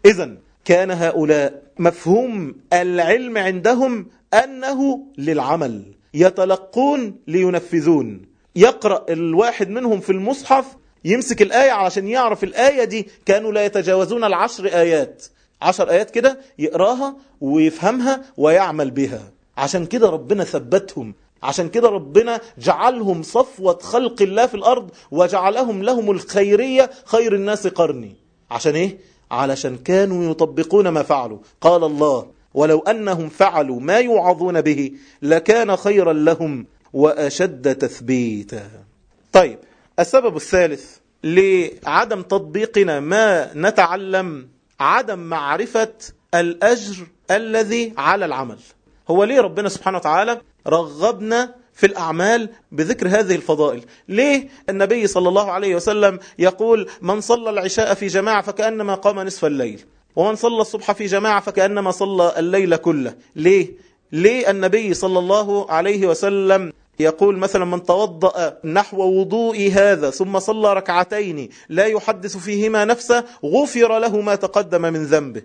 إذا كان هؤلاء مفهوم العلم عندهم أنه للعمل يتلقون لينفذون. يقرأ الواحد منهم في المصحف يمسك الآية علشان يعرف الآية دي. كانوا لا يتجاوزون العشر آيات. عشر آيات كده يقراها ويفهمها ويعمل بها. عشان كده ربنا ثبتهم. عشان كده ربنا جعلهم صفوة خلق الله في الأرض وجعلهم لهم الخيرية خير الناس قرني. عشان إيه؟ علشان كانوا يطبقون ما فعلوا. قال الله ولو أنهم فعلوا ما يوعظون به لكان خيرا لهم وأشد تثبيتا. طيب السبب الثالث لعدم تطبيقنا ما نتعلم عدم معرفة الأجر الذي على العمل. هو ليه ربنا سبحانه وتعالى رغبنا في الأعمال بذكر هذه الفضائل؟ ليه النبي صلى الله عليه وسلم يقول من صلى العشاء في جماعة فكأنما قام نصف الليل ومن صلى الصبح في جماعة فكأنما صلى الليل كله؟ ليه؟ ليه النبي صلى الله عليه وسلم يقول مثلا من توضأ نحو وضوء هذا ثم صلى ركعتين لا يحدث فيهما نفسه غفر له ما تقدم من ذنبه.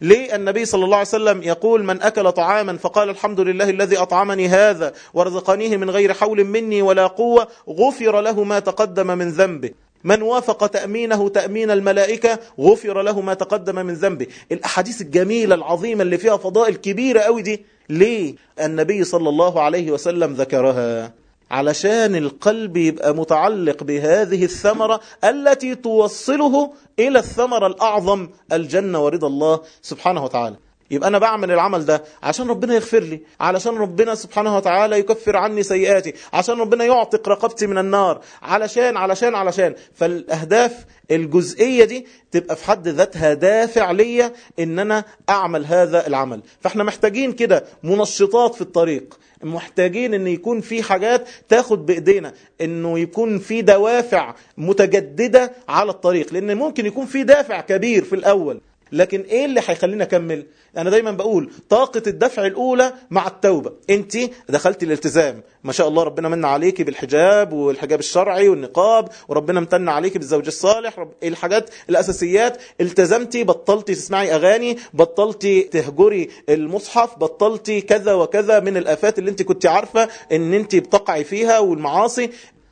ليه النبي صلى الله عليه وسلم يقول من أكل طعاما فقال الحمد لله الذي أطعمني هذا ورزقنيه من غير حول مني ولا قوة غفر له ما تقدم من ذنبه. من وافق تأمينه تأمين الملائكة غفر له ما تقدم من ذنبه. الأحاديث الجميلة العظيمة اللي فيها فضائل كبيرة قوي دي ليه؟ النبي صلى الله عليه وسلم ذكرها. علشان القلب يبقى متعلق بهذه الثمرة التي توصله إلى الثمرة الأعظم الجنة ورضا الله سبحانه وتعالى. يبقى أنا بعمل العمل ده عشان ربنا يغفر لي علشان ربنا سبحانه وتعالى يكفر عني سيئاتي عشان ربنا يعتق رقبتي من النار علشان علشان علشان. فالأهداف الجزئية دي تبقى في حد ذاتها دافع ليا إن أنا أعمل هذا العمل. فإحنا محتاجين كده منشطات في الطريق محتاجين إن يكون في حاجات تاخد بإيدينا إنه يكون في دوافع متجددة على الطريق لأن ممكن يكون في دافع كبير في الأول. لكن إيه اللي هيخلينا أكمل؟ أنا دايما بقول طاقة الدفع الأولى مع التوبة. أنت دخلت الالتزام. ما شاء الله ربنا من عليكي بالحجاب والحجاب الشرعي والنقاب وربنا امتن عليكي بالزوج الصالح. رب... الحاجات الأساسيات. التزمتي بطلتي تسمعي أغاني بطلتي تهجري المصحف بطلتي كذا وكذا من الآفات اللي أنت كنت عارفة إن أنت بتقعي فيها والمعاصي.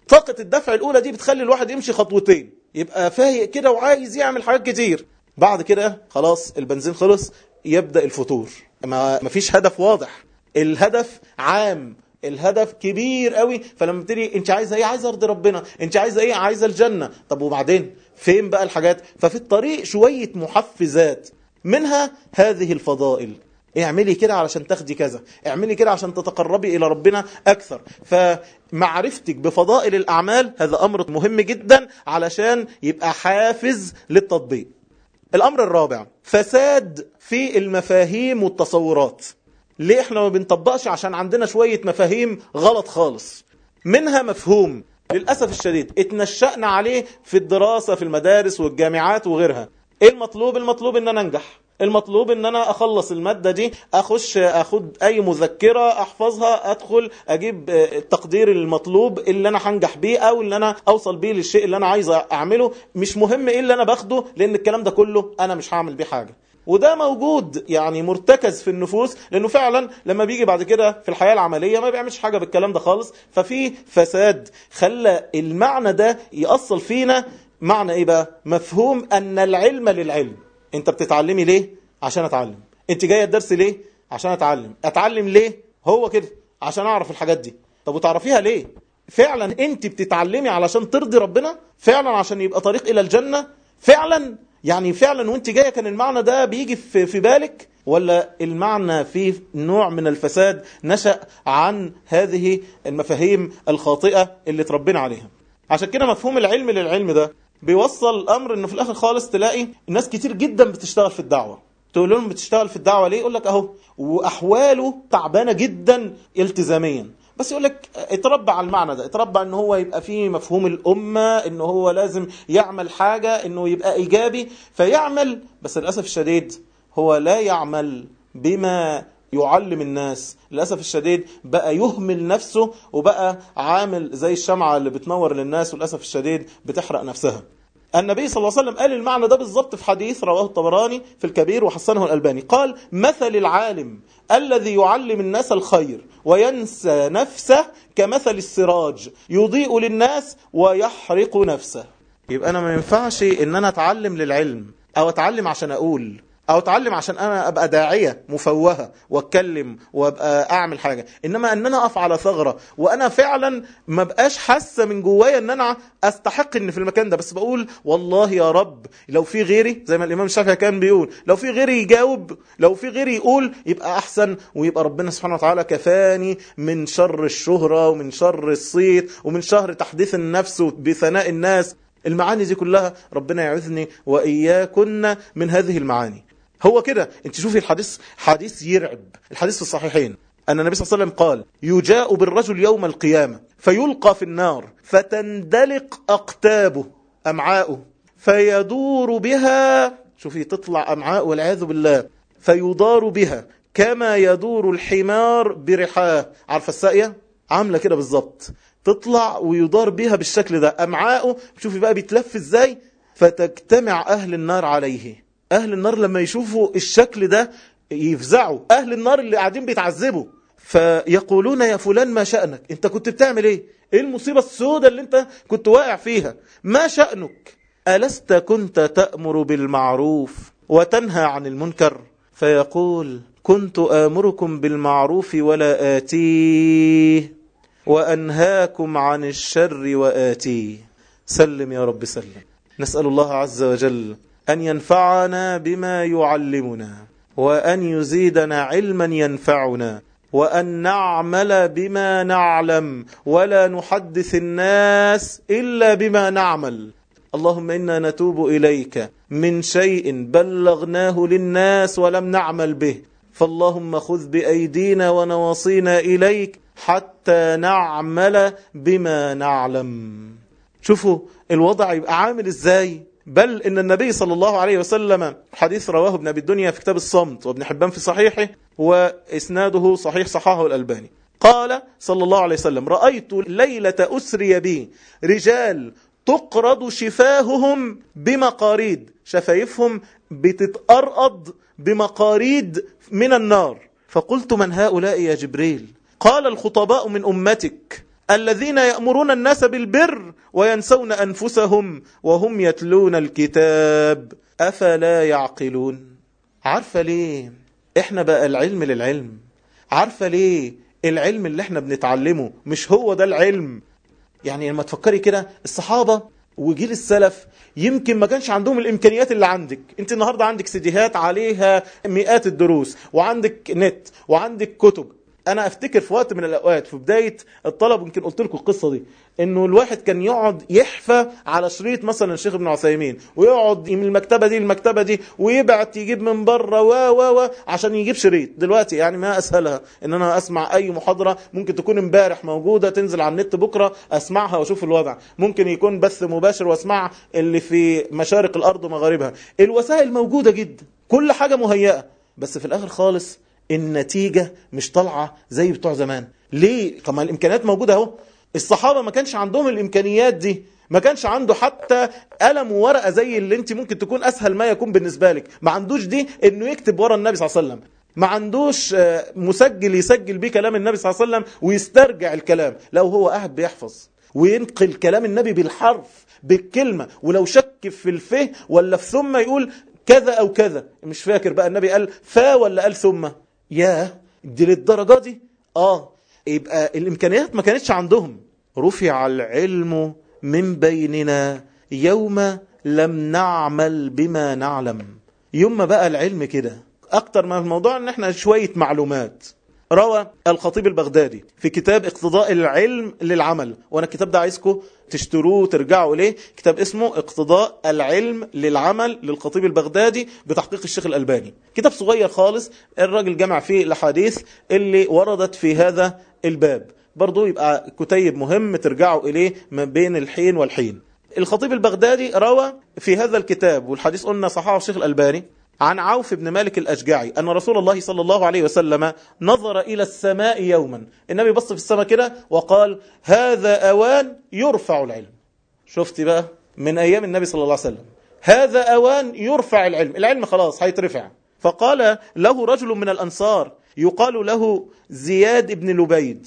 طاقة الدفع الأولى دي بتخلي الواحد يمشي خطوتين. يبقى فايق كده وعايز يعمل حاجات كتير. بعد كده خلاص البنزين خلص يبدأ الفتور ما مفيش هدف واضح. الهدف عام الهدف كبير قوي. فلما تبتدي انت عايزه إيه؟ عايزه ارضي ربنا. انت عايزه إيه؟ عايزه الجنة. طب وبعدين؟ فين بقى الحاجات؟ ففي الطريق شوية محفزات. منها هذه الفضائل. اعملي كده علشان تاخدي كذا. اعملي كده عشان تتقربي إلى ربنا أكثر. فمعرفتك بفضائل الأعمال هذا أمر مهم جدا علشان يبقى حافز للتطبيق. الأمر الرابع فساد في المفاهيم والتصورات. ليه إحنا ما بنطبقش؟ عشان عندنا شوية مفاهيم غلط خالص. منها مفهوم للأسف الشديد اتنشأنا عليه في الدراسة في المدارس والجامعات وغيرها. إيه المطلوب؟ المطلوب ان أنا انجح المطلوب إن أنا أخلص المادة دي أخش أخد أي مذكرة أحفظها أدخل أجيب التقدير المطلوب اللي أنا هنجح بيه أو اللي أنا أوصل بيه للشيء اللي أنا عايز أعمله. مش مهم إيه اللي أنا باخده لأن الكلام ده كله أنا مش هعمل بيه حاجة. وده موجود يعني مرتكز في النفوس لأنه فعلا لما بيجي بعد كده في الحياة العملية ما بيعملش حاجة بالكلام ده خالص. ففي فساد خلى المعنى ده يأصل فينا. معنى إيه بقى؟ مفهوم أن العلم للعلم. انت بتتعلمي ليه؟ عشان اتعلم. انت جاية الدرس ليه؟ عشان اتعلم. اتعلم ليه؟ هو كده. عشان اعرف الحاجات دي. طب وتعرفيها ليه؟ فعلا انت بتتعلمي علشان ترضي ربنا؟ فعلا عشان يبقى طريق إلى الجنة؟ فعلا؟ يعني فعلا وانت جاية كان المعنى ده بيجي في, في بالك؟ ولا المعنى فيه نوع من الفساد نشأ عن هذه المفاهيم الخاطئة اللي تربينا عليها؟ عشان كده مفهوم العلم للعلم ده بيوصل الأمر إنه في الآخر خالص تلاقي ناس كتير جدا بتشتغل في الدعوة. تقول لهم بتشتغل في الدعوة ليه؟ يقول لك أهو وأحواله تعبانة جدا التزاميا. بس يقول لك اتربى على المعنى ده اتربى إن هو يبقى فيه مفهوم الأمة إن هو لازم يعمل حاجة إنه يبقى إيجابي. فيعمل بس للأسف الشديد هو لا يعمل بما يعلم الناس. للأسف الشديد بقى يهمل نفسه وبقى عامل زي الشمعة اللي بتنور للناس وللأسف الشديد بتحرق نفسها. النبي صلى الله عليه وسلم قال المعنى ده بالظبط في حديث رواه الطبراني في الكبير وحسنه الألباني. قال مثل العالم الذي يعلم الناس الخير وينسى نفسه كمثل السراج يضيء للناس ويحرق نفسه. يبقى أنا ما ينفعش إن أنا أتعلم للعلم أو أتعلم عشان أقول. أو أتعلم عشان أنا أبقى داعية مفوهة وأتكلم وأبقى أعمل حاجة. إنما ان أنا أقف على ثغرة وأنا فعلا ما بقاش حاسة من جوايا إن أنا أستحق ان في المكان ده. بس بقول والله يا رب لو في غيري زي ما الإمام الشافعي كان بيقول لو في غيري يجاوب لو في غيري يقول يبقى أحسن ويبقى ربنا سبحانه وتعالى كفاني من شر الشهرة ومن شر الصيت ومن شر تحديث النفس بثناء الناس. المعاني دي كلها ربنا يعوذني وإياكن من هذه المعاني. هو كده. انت شوفي الحديث حديث يرعب. الحديث في الصحيحين. أن النبي صلى الله عليه وسلم قال يجاء بالرجل يوم القيامة فيلقى في النار فتندلق أقتابه أمعاؤه فيدور بها شوفي تطلع أمعاء والعياذ بالله فيدار بها كما يدور الحمار برحاه. عارفة الساقية؟ عاملة كده بالظبط تطلع ويدار بها بالشكل ده أمعاؤه. شوفي بقى بيتلف إزاي؟ فتجتمع أهل النار عليه. أهل النار لما يشوفوا الشكل ده يفزعوا. أهل النار اللي قاعدين بيتعذبوا. فيقولون يا فلان ما شأنك. أنت كنت بتعمل إيه؟ إيه المصيبة السوداء اللي أنت كنت واقع فيها؟ ما شأنك؟ ألست كنت تأمر بالمعروف وتنهى عن المنكر؟ فيقول كنت آمركم بالمعروف ولا آتيه وأنهاكم عن الشر وآتيه. سلم يا رب سلم. نسأل الله عز وجل أن ينفعنا بما يعلمنا وأن يزيدنا علما ينفعنا وأن نعمل بما نعلم ولا نحدث الناس إلا بما نعمل. اللهم إنا نتوب إليك من شيء بلغناه للناس ولم نعمل به. فاللهم خذ بأيدينا ونواصينا إليك حتى نعمل بما نعلم. شوفوا الوضع يبقى عامل إزاي؟ بل إن النبي صلى الله عليه وسلم حديث رواه ابن أبي الدنيا في كتاب الصمت وابن حبان في صحيحه وإسناده صحيح صححه الألباني. قال صلى الله عليه وسلم رأيت ليلة أسري بي رجال تقرض شفاههم بمقاريد شفايفهم بتتأرقض بمقاريد من النار. فقلت من هؤلاء يا جبريل؟ قال الخطباء من أمتك. الذين يأمرون الناس بالبر وينسون أنفسهم وهم يتلون الكتاب. أفلا يعقلون؟ عارفة ليه؟ إحنا بقى العلم للعلم. عارفة ليه؟ العلم اللي إحنا بنتعلمه مش هو ده العلم. يعني لما تفكري كده الصحابة وجيل السلف يمكن ما كانش عندهم الإمكانيات اللي عندك. أنت النهاردة عندك سيديهات عليها مئات الدروس وعندك نت وعندك كتب. أنا أفتكر في وقت من الأوقات في بداية الطلب يمكن قلت لكم القصة دي إنه الواحد كان يقعد يحفى على شريط مثلا الشيخ ابن عثيمين ويقعد من المكتبة دي للمكتبة دي ويبعت يجيب من بره و و و عشان يجيب شريط. دلوقتي يعني ما أسهلها إن أنا أسمع أي محاضرة ممكن تكون امبارح موجودة تنزل على النت بكرة أسمعها وأشوف الوضع. ممكن يكون بث مباشر وأسمع اللي في مشارق الأرض ومغاربها. الوسائل موجودة جدا كل حاجة مهيئة بس في الآخر خالص النتيجة مش طالعة زي بتوع زمان. ليه؟ طب ما الإمكانيات موجودة أهو. الصحابة ما كانش عندهم الإمكانيات دي. ما كانش عنده حتى قلم وورقة زي اللي أنت ممكن تكون أسهل ما يكون بالنسبة لك. ما عندوش دي إنه يكتب ورا النبي صلى الله عليه وسلم. ما عندوش مسجل يسجل بيه كلام النبي صلى الله عليه وسلم ويسترجع الكلام. لو هو قاعد بيحفظ وينقل كلام النبي بالحرف بالكلمة ولو شك في الفه ولا في ثم يقول كذا أو كذا. مش فاكر بقى النبي قال فا ولا قال ثم. يا دي للدرجة دي؟ آه. يبقى الإمكانيات ما كانتش عندهم. رفع العلم من بيننا يوم لم نعمل بما نعلم. يوم ما بقى العلم كده. أكتر من الموضوع أن إحنا شوية معلومات. روى الخطيب البغدادي في كتاب اقتضاء العلم للعمل وأنا الكتاب ده عايزكم تشتروه وترجعوا إليه. كتاب اسمه اقتضاء العلم للعمل للخطيب البغدادي بتحقيق الشيخ الألباني. كتاب صغير خالص الراجل جمع فيه الأحاديث اللي وردت في هذا الباب. برضو يبقى كتيب مهم ترجعوا إليه ما بين الحين والحين. الخطيب البغدادي روى في هذا الكتاب والحديث قلنا صححه الشيخ الألباني. عن عوف بن مالك الأشجعي أن رسول الله صلى الله عليه وسلم نظر إلى السماء يوما. النبي بص في السماء كده وقال هذا أوان يرفع العلم. شفت بقى؟ من أيام النبي صلى الله عليه وسلم. هذا أوان يرفع العلم. العلم خلاص هيترفع. فقال له رجل من الأنصار يقال له زياد بن لبيد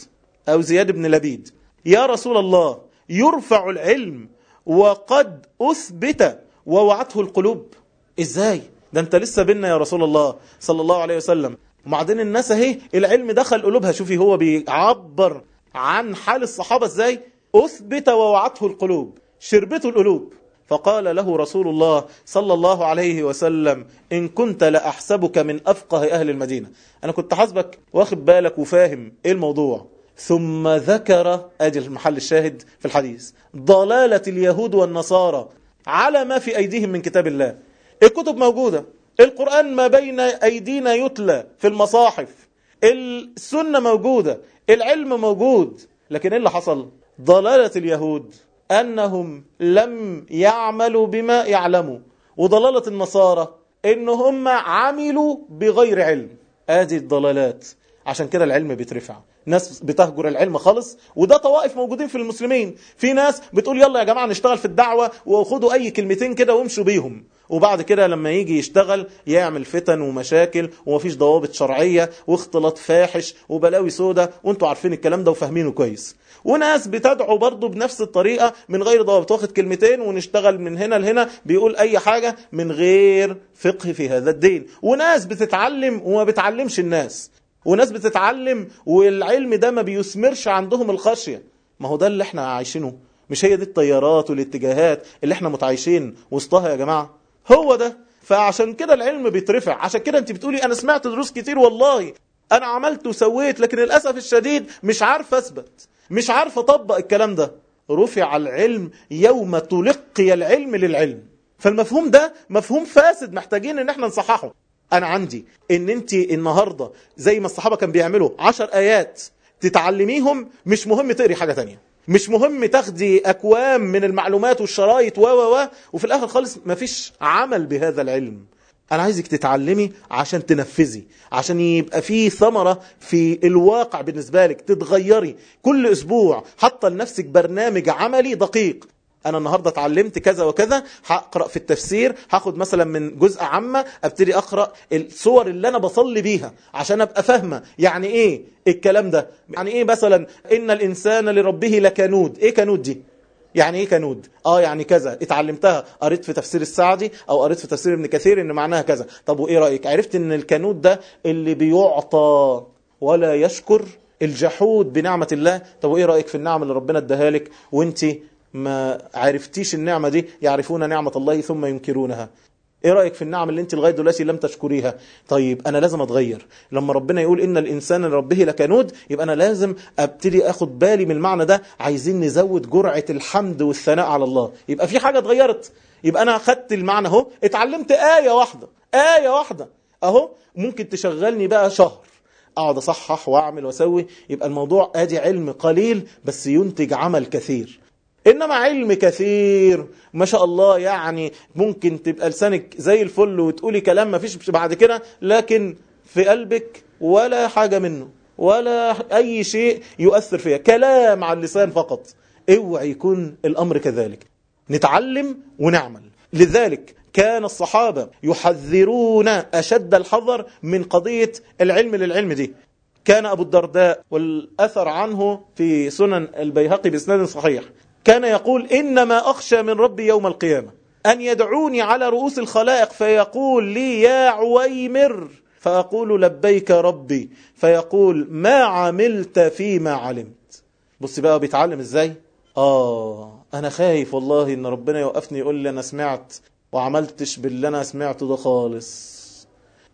أو زياد بن لبيد يا رسول الله يرفع العلم وقد أثبت ووعته القلوب. إزاي؟ ده انت لسه بينا يا رسول الله صلى الله عليه وسلم. وبعدين الناس اهي العلم دخل قلوبها. شوفي هو بيعبر عن حال الصحابة إزاي؟ أثبت ووعته القلوب شربته القلوب. فقال له رسول الله صلى الله عليه وسلم إن كنت لأحسبك من أفقه أهل المدينة. أنا كنت حسبك واخد بالك وفاهم إيه الموضوع. ثم ذكر أدي المحل الشاهد في الحديث ضلالة اليهود والنصارى على ما في أيديهم من كتاب الله. الكتب موجودة. القرآن ما بين أيدينا يتلى في المصاحف. السنة موجودة. العلم موجود. لكن إيه اللي حصل؟ ضلالة اليهود أنهم لم يعملوا بما يعلموا. وضلالة النصارى إن هم عملوا بغير علم. آدي الضلالات. عشان كده العلم بيترفع. ناس بتهجر العلم خالص. وده طوائف موجودين في المسلمين. في ناس بتقول يلا يا جماعة نشتغل في الدعوة وخدوا أي كلمتين كده وامشوا بيهم. وبعد كده لما يجي يشتغل يعمل فتن ومشاكل ومفيش ضوابط شرعية واختلاط فاحش وبلاوي سودة وانتوا عارفين الكلام ده وفاهمينه كويس. وناس بتدعو برضه بنفس الطريقة من غير ضوابط واخد كلمتين ونشتغل من هنا لهنا بيقول أي حاجة من غير فقه في هذا الدين. وناس بتتعلم وما بتعلمش الناس. وناس بتتعلم والعلم ده ما بيثمرش عندهم الخشية. ما هو ده اللي إحنا عايشينه. مش هي دي التيارات والاتجاهات اللي إحنا متعايشين وسطها يا جماعة؟ هو ده. فعشان كده العلم بيترفع. عشان كده انت بتقولي أنا سمعت دروس كتير والله. أنا عملت وسويت لكن للأسف الشديد مش عارف أثبت. مش عارف أطبق الكلام ده. رفع العلم يوم تلقي العلم للعلم. فالمفهوم ده مفهوم فاسد محتاجين إن إحنا نصححه. أنا عندي إن انت النهاردة زي ما الصحابة كان بيعملوا عشر آيات تتعلميهم مش مهم تقري حاجة تانية. مش مهم تاخدي اكوام من المعلومات والشرايط و و وفي الآخر خالص مفيش عمل بهذا العلم. أنا عايزك تتعلمي عشان تنفذي عشان يبقى في ثمرة في الواقع بالنسبة لك تتغيري كل أسبوع حتى لنفسك برنامج عملي دقيق. أنا النهاردة اتعلمت كذا وكذا هقرأ في التفسير هاخد مثلا من جزء عامة أبتدي أقرأ الصور اللي أنا بصلي بيها عشان أبقى فاهمة. يعني إيه الكلام ده؟ يعني إيه مثلا إن الإنسان لربه لكنود؟ إيه كنود دي؟ يعني إيه كنود؟ آه يعني كذا. اتعلمتها. قريت في تفسير السعدي أو قريت في تفسير ابن كثير إن معناها كذا. طب وإيه رأيك؟ عرفت إن الكنود ده اللي بيعطى ولا يشكر الجحود بنعمة الله؟ طب وإيه رأيك في النعم اللي ربنا اداها لك وانت ما عرفتيش النعمة دي يعرفون نعمة الله ثم ينكرونها. إيه رأيك في النعم اللي انت لغاية دلوقتي لم تشكريها؟ طيب أنا لازم أتغير. لما ربنا يقول إن الإنسان لربه لكنود يبقى أنا لازم أبتدي أخد بالي من المعنى ده. عايزين نزود جرعة الحمد والثناء على الله. يبقى في حاجة اتغيرت. يبقى أنا خدت المعنى أهو اتعلمت آية واحدة. آية واحدة. أهو ممكن تشغلني بقى شهر. أقعد أصحح وأعمل وأسوي. يبقى الموضوع آدي علم قليل بس ينتج عمل كثير. إنما علم كثير. ما شاء الله يعني ممكن تبقى لسانك زي الفل وتقولي كلام ما فيش بعد كده لكن في قلبك ولا حاجة منه ولا أي شيء يؤثر فيها. كلام على اللسان فقط. اوعى يكون الأمر كذلك. نتعلم ونعمل. لذلك كان الصحابة يحذرون أشد الحذر من قضية العلم للعلم دي. كان أبو الدرداء والأثر عنه في سنن البيهقي بإسناد صحيح. كان يقول إنما أخشى من ربي يوم القيامة. أن يدعوني على رؤوس الخلائق فيقول لي يا عويمر. فأقول لبيك ربي. فيقول ما عملت فيما علمت. بص بقى بيتعلم إزاي؟ آه أنا خايف والله إن ربنا يوقفني يقول لي أنا سمعت وعملتش باللي أنا سمعته ده خالص.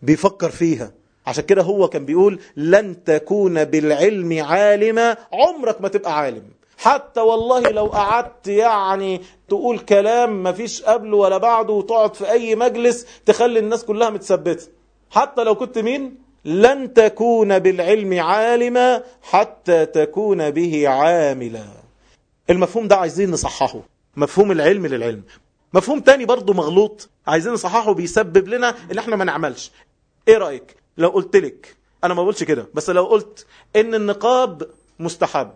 بيفكر فيها. عشان كده هو كان بيقول لن تكون بالعلم عالما. عمرك ما تبقى عالم. حتى والله لو قعدت يعني تقول كلام ما فيش قبله ولا بعده وتقعد في أي مجلس تخلي الناس كلها متثبتة. حتى لو كنت مين؟ لن تكون بالعلم عالما حتى تكون به عاملا. المفهوم ده عايزين نصححه. مفهوم العلم للعلم. مفهوم تاني برضو مغلوط. عايزين نصححه بيسبب لنا إن إحنا ما نعملش. إيه رأيك؟ لو قلت لك أنا ما بقولش كده بس لو قلت إن النقاب مستحب.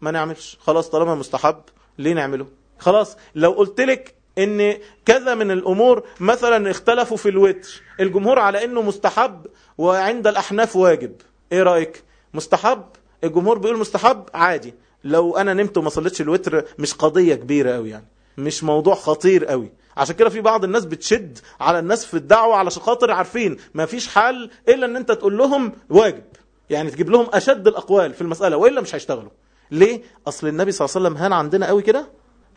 ما نعملش. خلاص طالما مستحب ليه نعمله؟ خلاص لو قلت لك إن كذا من الأمور مثلا اختلفوا في الوتر الجمهور على إنه مستحب وعند الأحناف واجب. إيه رأيك؟ مستحب؟ الجمهور بيقول مستحب؟ عادي. لو أنا نمت وما صليتش الوتر مش قضية كبيرة قوي يعني. مش موضوع خطير قوي عشان كده في بعض الناس بتشد على الناس في الدعوة علشان خاطر عارفين. ما فيش حل إلا إن أنت تقول لهم واجب. يعني تجيب لهم أشد الأقوال في المسألة وإلا مش هيشتغلوا. ليه؟ أصل النبي صلى الله عليه وسلم هان عندنا قوي كده.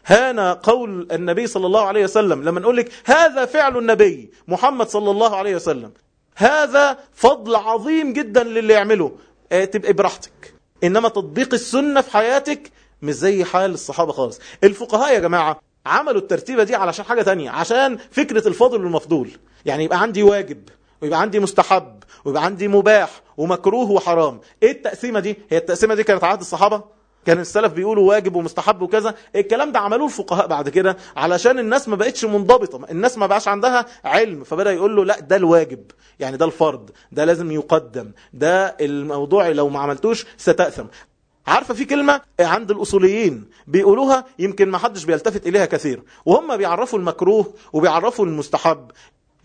هان قول النبي صلى الله عليه وسلم. لما نقول لك هذا فعل النبي محمد صلى الله عليه وسلم. هذا فضل عظيم جدا للي يعمله. آه تبقى براحتك. إنما تطبيق السنة في حياتك مش زي حال الصحابة خالص. الفقهاء يا جماعة عملوا الترتيبة دي علشان حاجة تانية عشان فكرة الفضل والمفضول. يعني يبقى عندي واجب ويبقى عندي مستحب ويبقى عندي مباح ومكروه وحرام. إيه التقسيمة دي؟ هي التقسيمة دي كانت عهد الصحابة؟ كان السلف بيقولوا واجب ومستحب وكذا. الكلام ده عملوه الفقهاء بعد كده علشان الناس ما بقتش منضبطة الناس ما بقاش عندها علم. فبدأ يقول له لا ده الواجب يعني ده الفرض ده لازم يقدم ده الموضوع لو ما عملتوش ستأثم. عارفة في كلمة عند الأصوليين بيقولوها يمكن ما حدش بيلتفت إليها كثير وهم بيعرفوا المكروه وبيعرفوا المستحب.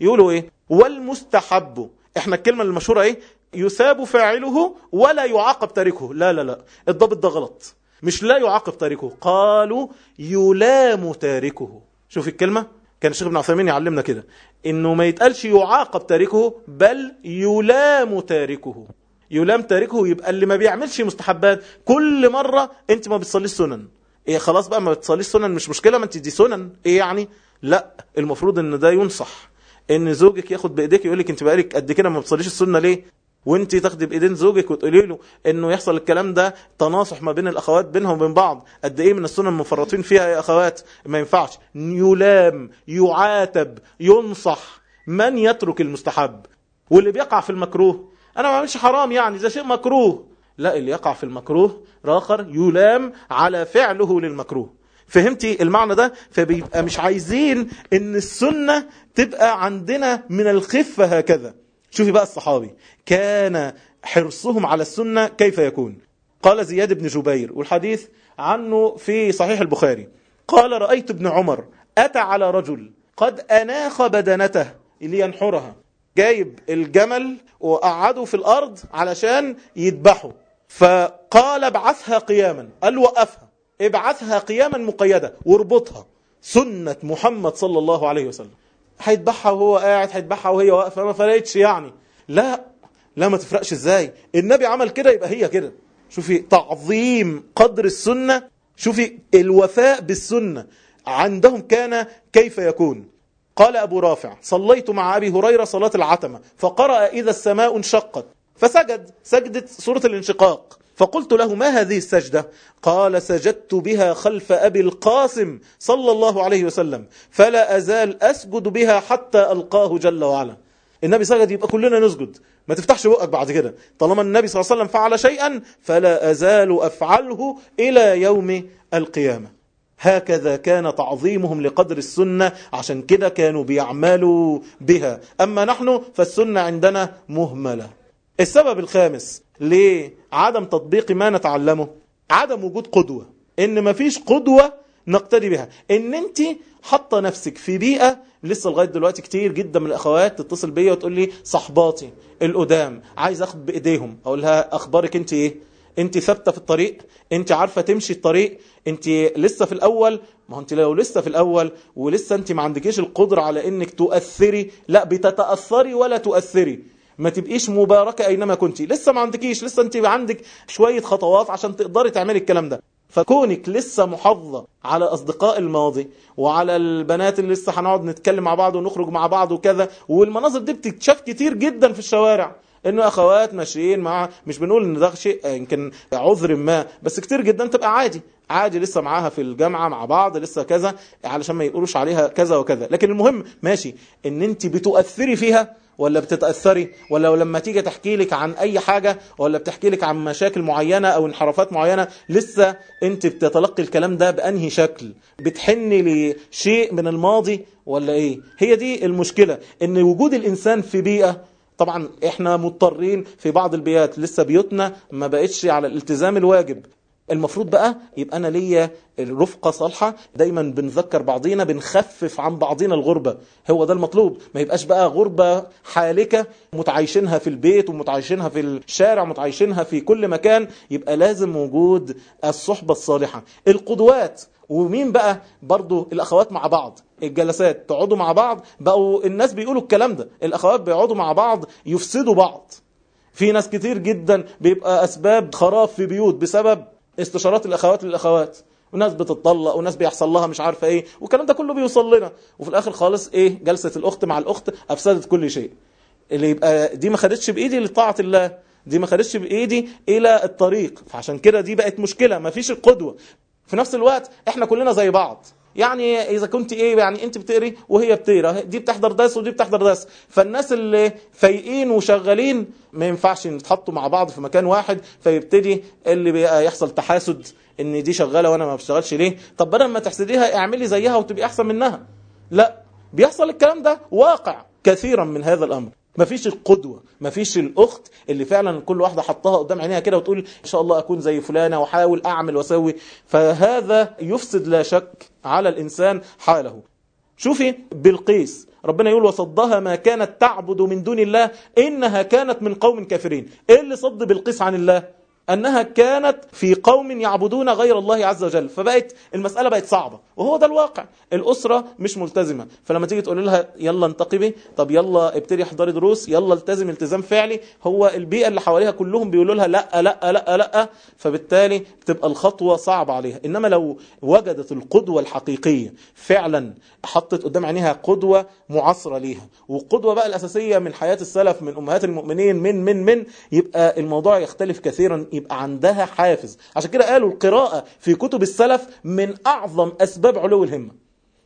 يقولوا إيه؟ والمستحب. إحنا الكلمة المشهورة إيه؟ يثاب فاعله ولا يعاقب تاركه. لا لا لا. الضابط ده غلط. مش لا يعاقب تاركه. قالوا يلام تاركه. شوف الكلمة. كان الشيخ ابن عثيمين يعلمنا كده. إنه ما يتقالش يعاقب تاركه بل يلام تاركه. يلام تاركه يبقى اللي ما بيعملش مستحبات. كل مرة أنت ما بتصليش سنن. إيه خلاص بقى ما بتصليش سنن. مش مشكلة ما أنت دي سنن. إيه يعني؟ لا. المفروض إن ده ينصح. إن زوجك ياخد بإيديك يقول لك أنت بقالك قد كده ما بتصليش السنة ليه؟ وانت تاخدي بإيدين زوجك وتقولي له إنه يحصل الكلام ده تناصح ما بين الأخوات بينهم وبين بعض. قد إيه من السنن مفرطين فيها يا أخوات؟ ما ينفعش. يلام يعاتب ينصح. من يترك المستحب؟ واللي بيقع في المكروه. أنا ما بعملش حرام يعني ده شيء مكروه. لا اللي يقع في المكروه راخر يلام على فعله للمكروه. فهمتي المعنى ده؟ فبيبقى مش عايزين إن السنة تبقى عندنا من الخفة هكذا. شوفي بقى الصحابي. كان حرصهم على السنة كيف يكون؟ قال زياد بن جبير والحديث عنه في صحيح البخاري. قال رأيت ابن عمر أتى على رجل قد أناخ بدنته لينحرها. جايب الجمل وقعده في الأرض علشان يذبحه. فقال ابعثها قياما. قال وقفها. ابعثها قياما مقيدة. واربطها. سنة محمد صلى الله عليه وسلم. هيذبحها وهو قاعد هيذبحها وهي واقفة. ما فرقتش يعني. لا لا ما تفرقش إزاي. النبي عمل كده يبقى هي كده. شوفي تعظيم قدر السنة. شوفي الوفاء بالسنة. عندهم كان كيف يكون. قال أبو رافع صليت مع أبي هريرة صلاة العتمة فقرأ إذا السماء انشقت. فسجد سجدة سورة الانشقاق. فقلت له ما هذه السجدة؟ قال سجدت بها خلف أبي القاسم صلى الله عليه وسلم فلا أزال أسجد بها حتى ألقاه جل وعلا. النبي سجد يبقى كلنا نسجد. ما تفتحش بقك بعد كده. طالما النبي صلى الله عليه وسلم فعل شيئا فلا أزال أفعله إلى يوم القيامة. هكذا كان تعظيمهم لقدر السنة عشان كده كانوا بيعملوا بها. أما نحن فالسنة عندنا مهملة. السبب الخامس لعدم تطبيق ما نتعلمه عدم وجود قدوة. إن مفيش قدوة نقتدي بها. إن أنت حاطة نفسك في بيئة لسه لغاية دلوقتي كتير جدا من الأخوات تتصل بيا وتقول لي صحباتي القدام عايز أخد بإيديهم. أقول لها أخبارك أنت إيه؟ أنت ثابتة في الطريق؟ أنت عارفة تمشي الطريق؟ أنت لسه في الأول؟ ما هو أنت لو لسه في الأول ولسه أنت ما عندكيش القدرة على إنك تؤثري لا بتتأثري ولا تؤثري. ما تبقيش مباركة أينما كنت لسه ما عندكيش لسه أنت عندك شوية خطوات عشان تقدري تعملي الكلام ده. فكونك لسه محافظة على أصدقاء الماضي وعلى البنات اللي لسه هنقعد نتكلم مع بعض ونخرج مع بعض وكذا والمناظر دي بتتشاف كتير جدا في الشوارع. إنه أخوات ماشيين مع مش بنقول إن ده شيء يمكن عذر ما بس كتير جدا تبقى عادي. عادي لسه معاها في الجامعة مع بعض لسه كذا علشان ما يقولوش عليها كذا وكذا. لكن المهم ماشي إن أنت بتؤثري فيها ولا بتتأثري ولا لما تيجي تحكي لك عن أي حاجة ولا بتحكي لك عن مشاكل معينة أو انحرافات معينة لسه أنت بتتلقي الكلام ده بأنهي شكل؟ بتحني لشيء من الماضي ولا إيه؟ هي دي المشكلة أن وجود الإنسان في بيئة طبعا إحنا مضطرين في بعض البيئات لسه بيوتنا ما بقتش على الالتزام الواجب. المفروض بقى يبقى أنا ليا الرفقة صالحة دايما بنذكر بعضينا بنخفف عن بعضينا الغربة. هو ده المطلوب. ما يبقاش بقى غربة حالكة متعايشينها في البيت ومتعايشينها في الشارع ومتعايشينها في كل مكان. يبقى لازم وجود الصحبة الصالحة. القدوات. ومين بقى؟ برضو الأخوات مع بعض. الجلسات تقعدوا مع بعض. بقوا الناس بيقولوا الكلام ده. الأخوات بيقعدوا مع بعض يفسدوا بعض. في ناس كتير جدا بيبقى أسباب خراب في بيوت بسبب استشارات الاخوات للأخوات. وناس بتطلق وناس بيحصل لها مش عارفة إيه والكلام ده كله بيوصل لنا وفي الآخر خالص إيه جلسة الأخت مع الأخت أفسدت كل شيء. اللي يبقى دي ما خدتش بإيدي لطاعة الله دي ما خدتش بإيدي إلى الطريق. فعشان كده دي بقت مشكلة ما فيش القدوة. في نفس الوقت إحنا كلنا زي بعض. يعني إذا كنت إيه يعني أنت بتقري وهي بتقرأ. دي بتحضر درس ودي بتحضر درس. فالناس اللي فايقين وشغالين ما ينفعش يتحطوا مع بعض في مكان واحد فيبتدي اللي يحصل تحاسد إن دي شغالة وأنا ما بشتغلش ليه؟ طب بدل ما تحسديها اعملي زيها وتبقي أحسن منها. لا بيحصل الكلام ده واقع كثيرا من هذا الأمر. مفيش القدوة مفيش الأخت اللي فعلا كل واحدة حطها قدام عينيها كده وتقول إن شاء الله أكون زي فلانة وحاول أعمل وأسوي. فهذا يفسد لا شك على الإنسان حاله. شوفي بالقيس ربنا يقول وصدها ما كانت تعبد من دون الله إنها كانت من قوم كافرين. إيه اللي صد بالقيس عن الله؟ أنها كانت في قوم يعبدون غير الله عز وجل فبقت المسألة بقت صعبة وهو ده الواقع. الأسرة مش ملتزمة. فلما تيجي تقول لها يلا انتقبي طب يلا ابتدي احضري دروس يلا التزم التزام فعلي هو البيئة اللي حواليها كلهم بيقولوا لها لا لا لا لا فبالتالي بتبقى الخطوة صعبة عليها. إنما لو وجدت القدوة الحقيقية فعلا حطت قدام عينيها قدوة معاصرة ليها والقدوة بقى الأساسية من حياة السلف من أمهات المؤمنين من من من يبقى الموضوع يختلف كثيرا يبقى عندها حافز. عشان كده قالوا القراءة في كتب السلف من أعظم أسباب علو الهمة.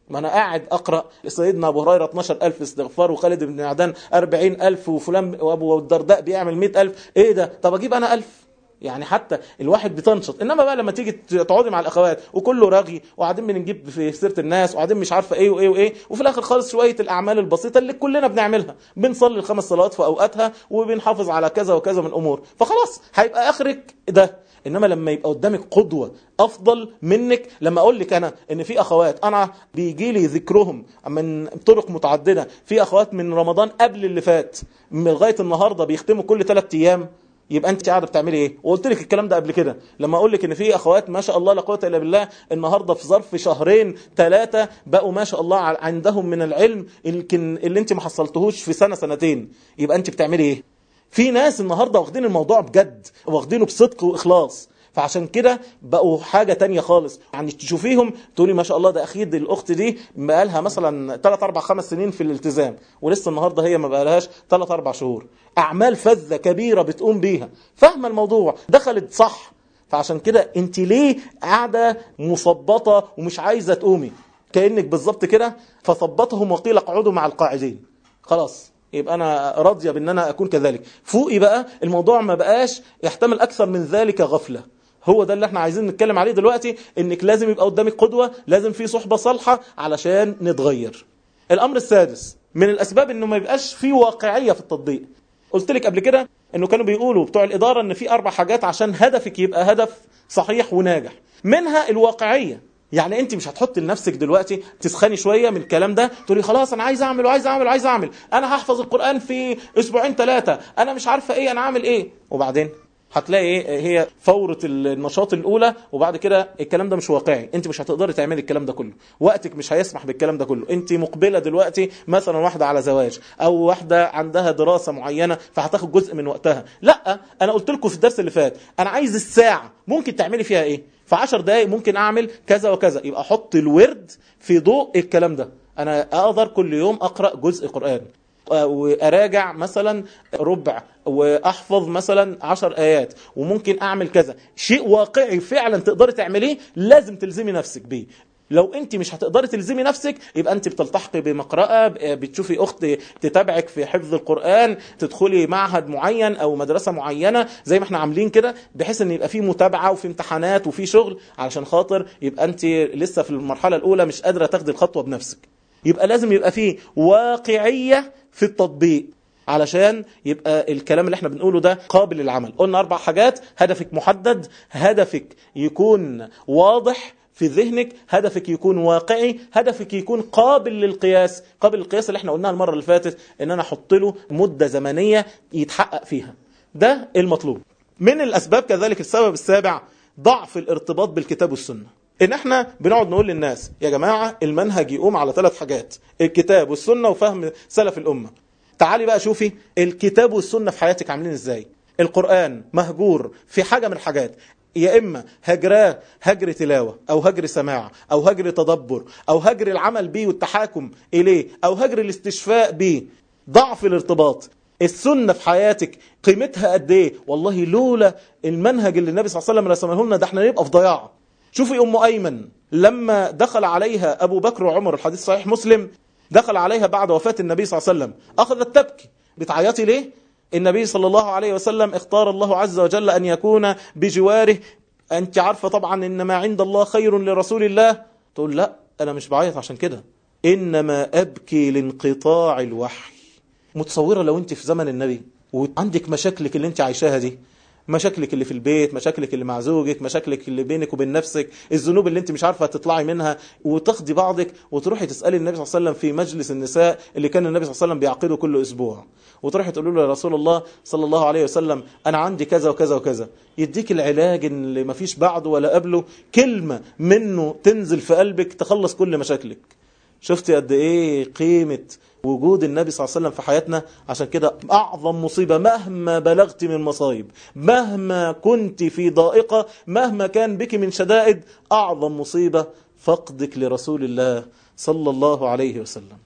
ما أنا قاعد أقرأ سيدنا أبو هريرة 12000 استغفار وخالد بن عدان 40000 وفلان وأبو الدرداء بيعمل 100000 إيه ده؟ طب أجيب أنا 1000 يعني حتى الواحد بتنشط. إنما بقى لما تيجي تقعدي مع الأخوات وكله رغي وقاعدين بنجيب في سيرة الناس وقاعدين مش عارفة إيه وإيه وإيه وفي الآخر خالص شوية الأعمال البسيطة اللي كلنا بنعملها. بنصلي الخمس صلوات في أوقاتها وبنحافظ على كذا وكذا من الأمور. فخلاص هيبقى آخرك ده. إنما لما يبقى قدامك قدوة أفضل منك لما أقول لك أنا إن في أخوات أنا بيجي لي ذكرهم من طرق متعددة. في أخوات من رمضان قبل اللي فات لغاية النهارده بيختموا كل ثلاث أيام. يبقى انت قاعدة بتعملي إيه؟ وقلت لك الكلام ده قبل كده. لما أقول لك إن في أخوات ما شاء الله لا قوة إلا بالله النهارده في ظرف شهرين ثلاثة بقوا ما شاء الله عندهم من العلم يمكن اللي انت ما حصلتهوش في سنة سنتين. يبقى انت بتعملي إيه؟ في ناس النهارده واخدين الموضوع بجد واخدينه بصدق وإخلاص. فعشان كده بقوا حاجة تانية خالص. يعني تشوفيهم تقولي ما شاء الله ده أخيد الأخت دي بقالها مثلا 3 4 5 سنين في الالتزام ولسه النهاردة هي ما بقالهاش 3 4 شهور. أعمال فذة كبيرة بتقوم بيها. فاهمة الموضوع؟ دخلت صح. فعشان كده أنت ليه قاعدة مثبطة ومش عايزة تقومي؟ كأنك بالظبط كده فثبطهم وقيل أقعدوا مع القاعدين. خلاص يبقى أنا راضية بأن أنا أكون كذلك. فوقي بقى الموضوع ما بقاش يحتمل أكثر من ذلك غفلة. هو ده اللي إحنا عايزين نتكلم عليه دلوقتي إنك لازم يبقى قدامك قدوة لازم في صحبة صالحة علشان نتغير. الأمر السادس من الأسباب إنه ما يبقاش في واقعية في التطبيق. قلت لك قبل كده إنه كانوا بيقولوا بتوع الإدارة إن في أربع حاجات عشان هدفك يبقى هدف صحيح وناجح. منها الواقعية. يعني أنت مش هتحط لنفسك دلوقتي تسخني شوية من الكلام ده تقولي خلاص أنا عايز أعمل وعايز أعمل وعايز أعمل. أنا هحفظ القرآن في أسبوعين ثلاثة أنا مش عارفة إيه أنا اعمل إيه؟ وبعدين؟ هتلاقي إيه؟ هي فورة النشاط الأولى وبعد كده الكلام ده مش واقعي. أنت مش هتقدري تعملي الكلام ده كله. وقتك مش هيسمح بالكلام ده كله. أنت مقبلة دلوقتي مثلا واحدة على زواج أو واحدة عندها دراسة معينة فهتاخد جزء من وقتها. لأ أنا قلت لكم في الدرس اللي فات أنا عايز الساعة. ممكن تعملي فيها إيه؟ في 10 دقايق ممكن أعمل كذا وكذا. يبقى أحط الورد في ضوء الكلام ده. أنا أقدر كل يوم أقرأ جزء قرآن. وأراجع مثلا ربع وأحفظ مثلا عشر آيات وممكن أعمل كذا. شيء واقعي فعلا تقدري تعمليه لازم تلزمي نفسك بيه. لو أنت مش هتقدري تلزمي نفسك يبقى أنت بتلتحقي بمقرأة بتشوفي اخت تتابعك في حفظ القرآن تدخلي معهد معين أو مدرسة معينة زي ما إحنا عاملين كده بحيث إن يبقى في متابعة وفي امتحانات وفي شغل علشان خاطر يبقى أنت لسه في المرحلة الأولى مش قادرة تاخدي الخطوة بنفسك. يبقى لازم يبقى فيه واقعية في التطبيق علشان يبقى الكلام اللي إحنا بنقوله ده قابل للعمل. قلنا أربع حاجات هدفك محدد هدفك يكون واضح في ذهنك هدفك يكون واقعي هدفك يكون قابل للقياس قابل للقياس اللي إحنا قلناها المرة اللي فاتت إن أنا أحط له مدة زمنية يتحقق فيها. ده المطلوب. من الأسباب كذلك السبب السابع ضعف الارتباط بالكتاب والسنة. إن إحنا بنقعد نقول للناس يا جماعة المنهج يقوم على ثلاث حاجات الكتاب والسنة وفهم سلف الأمة. تعالي بقى شوفي الكتاب والسنة في حياتك عاملين إزاي. القرآن مهجور في حاجة من الحاجات. يا إما هجراه هجر تلاوة أو هجر سماع أو هجر تدبر أو هجر العمل به والتحاكم إليه أو هجر الاستشفاء به ضعف الارتباط. السنة في حياتك قيمتها قد إيه؟ والله لولا المنهج اللي النبي صلى الله عليه وسلم رسمه لنا ده إحنا نبقى في ضياع. شوفي أم أيمن لما دخل عليها أبو بكر وعمر الحديث صحيح مسلم دخل عليها بعد وفاة النبي صلى الله عليه وسلم. أخذت تبكي بتعيطي ليه؟ النبي صلى الله عليه وسلم اختار الله عز وجل أن يكون بجواره. أنت عارفة طبعا إن ما عند الله خير لرسول الله. تقول لا أنا مش بعيط عشان كده. إنما أبكي لانقطاع الوحي. متصورة لو أنت في زمن النبي وعندك مشاكلك اللي أنت عايشاها دي. مشاكلك اللي في البيت مشاكلك اللي مع زوجك مشاكلك اللي بينك وبين نفسك الذنوب اللي انت مش عارفة تطلعي منها وتاخدي بعضك وتروحي تسألي النبي صلى الله عليه وسلم في مجلس النساء اللي كان النبي صلى الله عليه وسلم بيعقده كل أسبوع. وتروحي تقولي له يا رسول الله صلى الله عليه وسلم أنا عندي كذا وكذا وكذا. يديك العلاج اللي ما فيش بعده ولا قبله كلمة منه تنزل في قلبك تخلص كل مشاكلك. شفتي قد إيه قيمة وجود النبي صلى الله عليه وسلم في حياتنا عشان كده أعظم مصيبة مهما بلغت من مصايب مهما كنت في ضائقة مهما كان بك من شدائد أعظم مصيبة فقدك لرسول الله صلى الله عليه وسلم.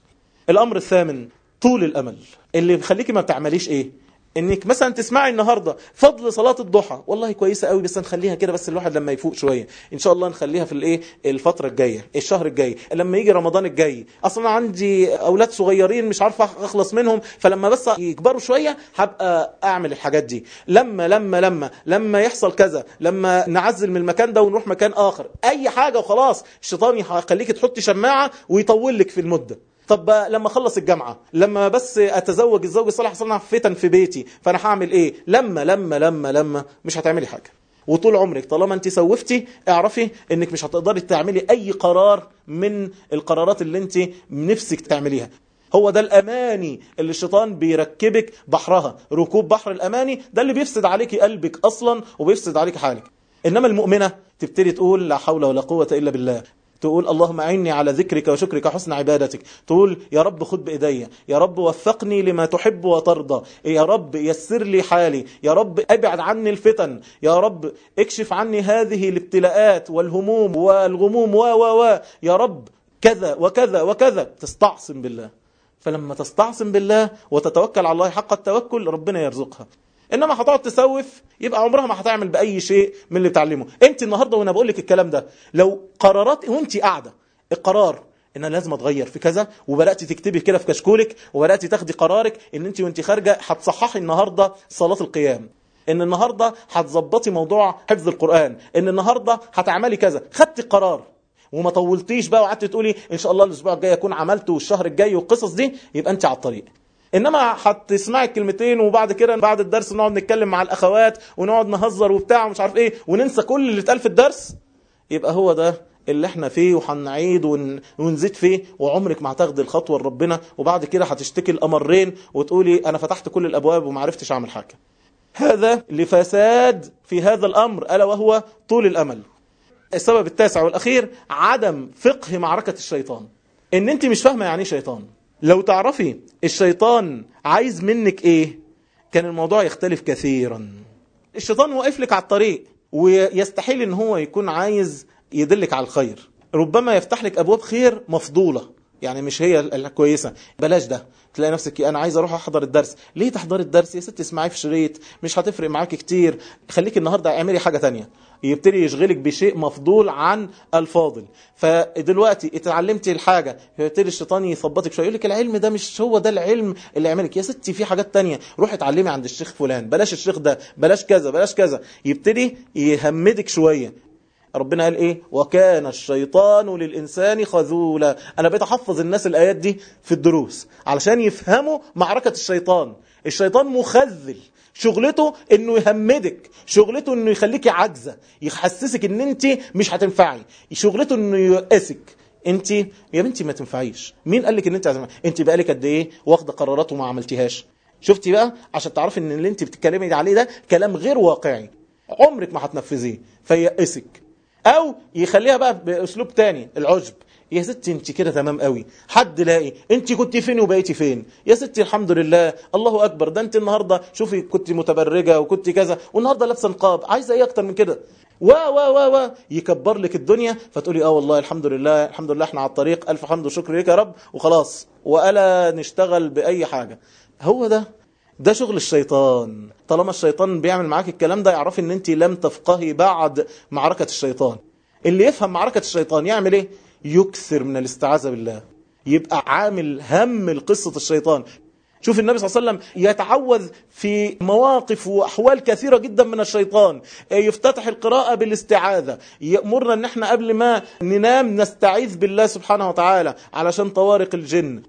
الأمر الثامن طول الأمل. اللي بيخليكي ما بتعمليش إيه؟ إنك مثلا تسمعي النهارده فضل صلاة الضحى. والله كويسة قوي بس نخليها كده بس الواحد لما يفوق شوية. إن شاء الله نخليها في الإيه؟ الفترة الجاية الشهر الجاي. لما يجي رمضان الجاي. أصلا عندي أولاد صغيرين مش عارفة أخلص منهم فلما بس يكبروا شوية هبقى أعمل الحاجات دي. لما لما لما لما يحصل كذا لما نعزل من المكان ده ونروح مكان آخر. أي حاجة وخلاص. الشيطان يخليك تحطي شماعة ويطول لك في المدة. طب لما أخلص الجامعة لما بس أتزوج الزوج الصالح صنع فتن في بيتي فأنا هعمل إيه؟ لما لما لما لما مش هتعملي حاجة. وطول عمرك طالما أنت سوفتي اعرفي إنك مش هتقدري تعملي أي قرار من القرارات اللي أنت نفسك تعمليها. هو ده الأماني اللي الشيطان بيركبك بحرها. ركوب بحر الأماني ده اللي بيفسد عليكي قلبك أصلا وبيفسد عليكي حالك. إنما المؤمنة تبتدي تقول لا حول ولا قوة إلا بالله. تقول اللهم أعني على ذكرك وشكرك حسن عبادتك. تقول يا رب خد بإيدي. يا رب وفقني لما تحب وترضى. يا رب يسر لي حالي. يا رب أبعد عني الفتن. يا رب اكشف عني هذه الابتلاءات والهموم والغموم. و و و. يا رب كذا وكذا وكذا. تستعصم بالله. فلما تستعصم بالله وتتوكل على الله حق التوكل ربنا يرزقها. إنما هتقعد تسوف يبقى عمرها ما هتعمل بأي شيء من اللي بتعلمه أنت النهارده وأنا بقول لك الكلام ده لو قرارات وأنت قاعدة القرار إن أنا لازم أتغير في كذا وبدات تكتبي كده في كشكولك وبدات تاخدي قرارك إن أنت وأنت خارجة هتصححي النهارده صلاة القيام. إن النهارده هتظبطي موضوع حفظ القرآن. إن النهارده هتعملي كذا. خدتي قرار. وما طولتيش بقى وقعدتي تقولي إن شاء الله الأسبوع الجاي اكون عملت والشهر الجاي والقصص دي يبقى أنت على الطريق. إنما هتسمعي الكلمتين وبعد كده بعد الدرس نقعد نتكلم مع الأخوات ونقعد نهزر وبتاع ومش عارف إيه وننسى كل اللي اتقال في الدرس. يبقى هو ده اللي إحنا فيه وهنعيد ون... ونزيد فيه وعمرك ما هتاخدي الخطوة لربنا وبعد كده هتشتكي الأمرين وتقولي أنا فتحت كل الأبواب وما عرفتش أعمل حاجة. هذا لفساد في هذا الأمر ألا وهو طول الأمل. السبب التاسع والأخير عدم فقه معركة الشيطان. إن أنت مش فاهمة يعني إيه شيطان. لو تعرفي الشيطان عايز منك إيه؟ كان الموضوع يختلف كثيرا. الشيطان واقف لك على الطريق ويستحيل إن هو يكون عايز يدلك على الخير. ربما يفتح لك أبواب خير مفضولة. يعني مش هي الكويسة. بلاش ده. تلاقي نفسك أنا عايز أروح أحضر الدرس. ليه تحضري الدرس يا ست اسمعي في شريط مش هتفرق معاك كتير. خليك النهارده اعملي حاجة تانية. يبتدي يشغلك بشيء مفضول عن الفاضل. فدلوقتي اتعلمتي الحاجة يبتدي الشيطان يثبطك شوية يقول لك العلم ده مش هو ده العلم اللي يعملك. يا ستي في حاجات تانية. روحي اتعلمي عند الشيخ فلان. بلاش الشيخ ده بلاش كذا بلاش كذا. يبتدي يهمدك شوية. ربنا قال إيه؟ وكان الشيطان للإنسان خذولا. أنا بقيت أحفظ الناس الآيات دي في الدروس علشان يفهموا معركة الشيطان. الشيطان مخذل. شغلته إنه يهمدك. شغلته إنه يخليكي عاجزة يحسسك إن أنت مش هتنفعي. شغلته إنه ييأسك أنت يا بنتي ما تنفعيش. مين قال لك إن أنت عزمة؟ أنت بقالك قد إيه؟ واخدة قرارات وما عملتيهاش. شفتي بقى؟ عشان تعرفي إن اللي أنت بتتكلمي عليه ده كلام غير واقعي. عمرك ما هتنفذيه فييأسك أو يخليها بقى بأسلوب تاني العجب. يا ستي انت كده تمام قوي. حد لاقي انت كنت فين وبقيتي فين؟ يا ستي الحمد لله الله أكبر ده انت النهارده شوفي كنت متبرجة وكنت كذا والنهاردة لابسة نقاب عايزة إيه أكتر من كده؟ و و و و يكبر لك الدنيا فتقولي آه والله الحمد لله الحمد لله إحنا على الطريق ألف حمد وشكر لك يا رب وخلاص ولا نشتغل بأي حاجة. هو ده ده شغل الشيطان. طالما الشيطان بيعمل معاك الكلام ده يعرف إن انت لم تفقهي بعد معركة الشيطان. اللي يفهم معركة الشيطان يعمل إيه؟ يكثر من الاستعاذة بالله. يبقى عامل هم لقصة الشيطان. شوف النبي صلى الله عليه وسلم يتعوذ في مواقف وأحوال كثيرة جدا من الشيطان. يفتتح القراءة بالاستعاذة. يأمرنا إن إحنا قبل ما ننام نستعيذ بالله سبحانه وتعالى علشان طوارق الجن.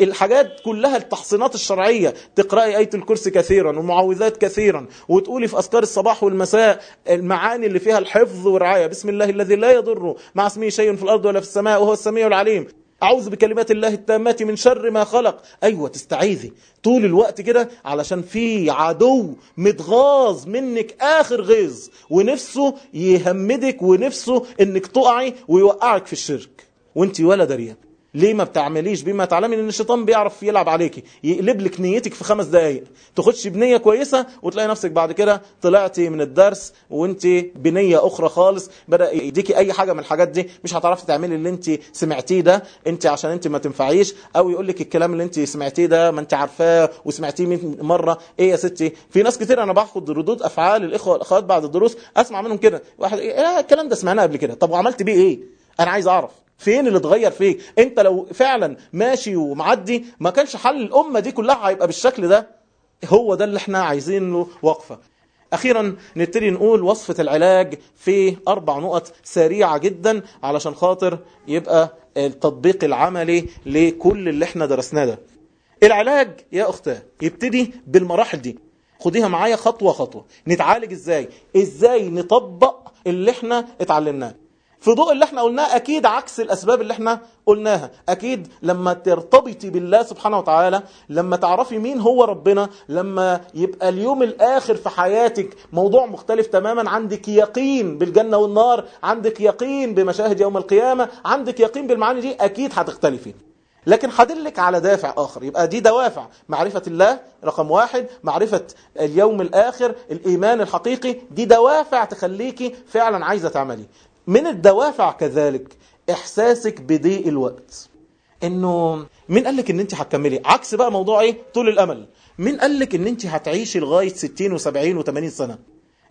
الحاجات كلها التحصينات الشرعية تقرأي آية الكرسي كثيرا ومعوذات كثيرا وتقولي في أذكار الصباح والمساء المعاني اللي فيها الحفظ والرعاية بسم الله الذي لا يضر مع اسمه شيء في الأرض ولا في السماء وهو السميع العليم. أعوذ بكلمات الله التامات من شر ما خلق. أيوة تستعيذي. طول الوقت كده علشان في عدو متغاظ منك آخر غيظ ونفسه يهمدك ونفسه إنك تقعي ويوقعك في الشرك. وانت ولا دريان ليه ما بتعمليش بما تعلمي إن الشيطان بيعرف يلعب عليكي؟ يقلب لك نيتك في خمس دقايق. تخش بنية كويسة وتلاقي نفسك بعد كده طلعتي من الدرس وانت بنية أخرى خالص. بدأ يديكي أي حاجة من الحاجات دي. مش هتعرفي تعملي اللي انت سمعتيه ده. انت عشان انت ما تنفعيش. أو يقول لك الكلام اللي انت سمعتيه ده ما انت عارفاه وسمعتيه 100 مرة. إيه يا ستي؟ في ناس كتير أنا باخد ردود أفعال الإخوة والاخوات بعد الدروس أسمع منهم كده. واحد إيه الكلام ده سمعناه قبل كده. طب وعملت بيه إيه؟ أنا عايز أعرف. فين اللي اتغير فيك انت لو فعلا ماشي ومعدي ما كانش حل الأمة دي كلها هيبقى بالشكل ده. هو ده اللي إحنا عايزينه وقفة. أخيرا نبتدي نقول وصفة العلاج في أربع نقط سريعة جدا علشان خاطر يبقى التطبيق العملي لكل اللي إحنا درسناه ده. العلاج يا اختاه يبتدي بالمراحل دي. خديها معايا خطوة خطوة. نتعالج إزاي؟ إزاي نطبق اللي إحنا اتعلمناه؟ في ضوء اللي إحنا قلناه أكيد عكس الاسباب اللي إحنا قلناها. أكيد لما ترتبطي بالله سبحانه وتعالى لما تعرفي مين هو ربنا لما يبقى اليوم الآخر في حياتك موضوع مختلف تماما عندك يقين بالجنة والنار عندك يقين بمشاهد يوم القيامة عندك يقين بالمعاني دي أكيد هتختلفي. لكن هدلك على دافع آخر. يبقى دي دوافع. معرفة الله رقم واحد معرفة اليوم الآخر الإيمان الحقيقي دي دوافع تخليكي فعلا عايزة تعملي. من الدوافع كذلك إحساسك بضيق الوقت. إنه مين قال لك إن أنت هتكملي عكس بقى موضوع إيه؟ طول الأمل. مين قال لك إن أنت هتعيشي لغاية 60 و70 و80 سنة.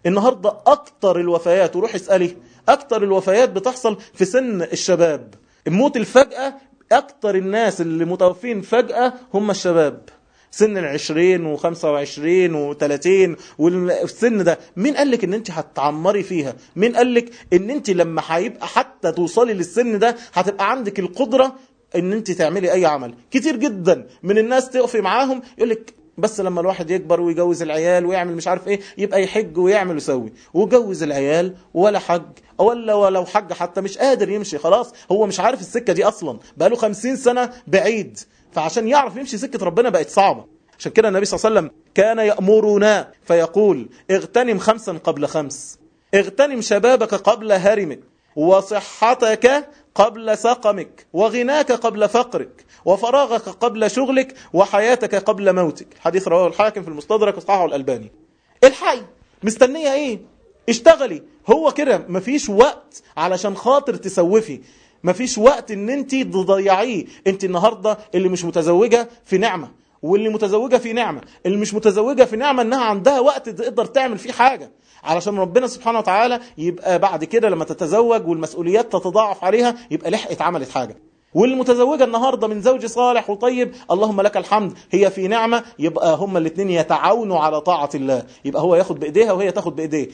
النهارده أكتر الوفيات وروح اسألي أكتر الوفيات بتحصل في سن الشباب. الموت الفجأة أكتر الناس اللي متوفين فجأة هم الشباب. سن العشرين وخمسة وعشرين وثلاثين والسن ده. مين قالك إن أنت هتعمري فيها؟ مين قالك إن أنت لما هيبقى حتى توصلي للسن ده هتبقى عندك القدرة إن أنت تعملي أي عمل. كتير جدا من الناس تقفي معاهم يقولك بس لما الواحد يكبر ويجوز العيال ويعمل مش عارف إيه يبقى يحج ويعمل ويسوي. وجوز العيال ولا حج. ولا ولو حج حتى مش قادر يمشي خلاص. هو مش عارف السكة دي أصلا. بقاله خمسين سنة بعيد. فعشان يعرف يمشي سكة ربنا بقت صعبة. عشان كده النبي صلى الله عليه وسلم كان يأمرنا فيقول اغتنم خمسا قبل خمس. اغتنم شبابك قبل هرمك وصحتك قبل سقمك وغناك قبل فقرك وفراغك قبل شغلك وحياتك قبل موتك. حديث رواه الحاكم في المستدرك وصححه الألباني. الحي مستنية إيه؟ اشتغلي. هو كده مفيش وقت علشان خاطر تسوفي. مفيش وقت إن انت تضيعيه. أنت النهاردة اللي مش متزوجة في نعمة واللي متزوجة في نعمة. اللي مش متزوجة في نعمة إنها عندها وقت تقدر تعمل فيه حاجة. علشان ربنا سبحانه وتعالى يبقى بعد كده لما تتزوج والمسؤوليات تتضاعف عليها يبقى لحقت عملت حاجة. والمتزوجة النهاردة من زوج صالح وطيب اللهم لك الحمد هي في نعمة يبقى هما الاثنين يتعاونوا على طاعة الله. يبقى هو ياخد بإيديها وهي تاخد بإيديه.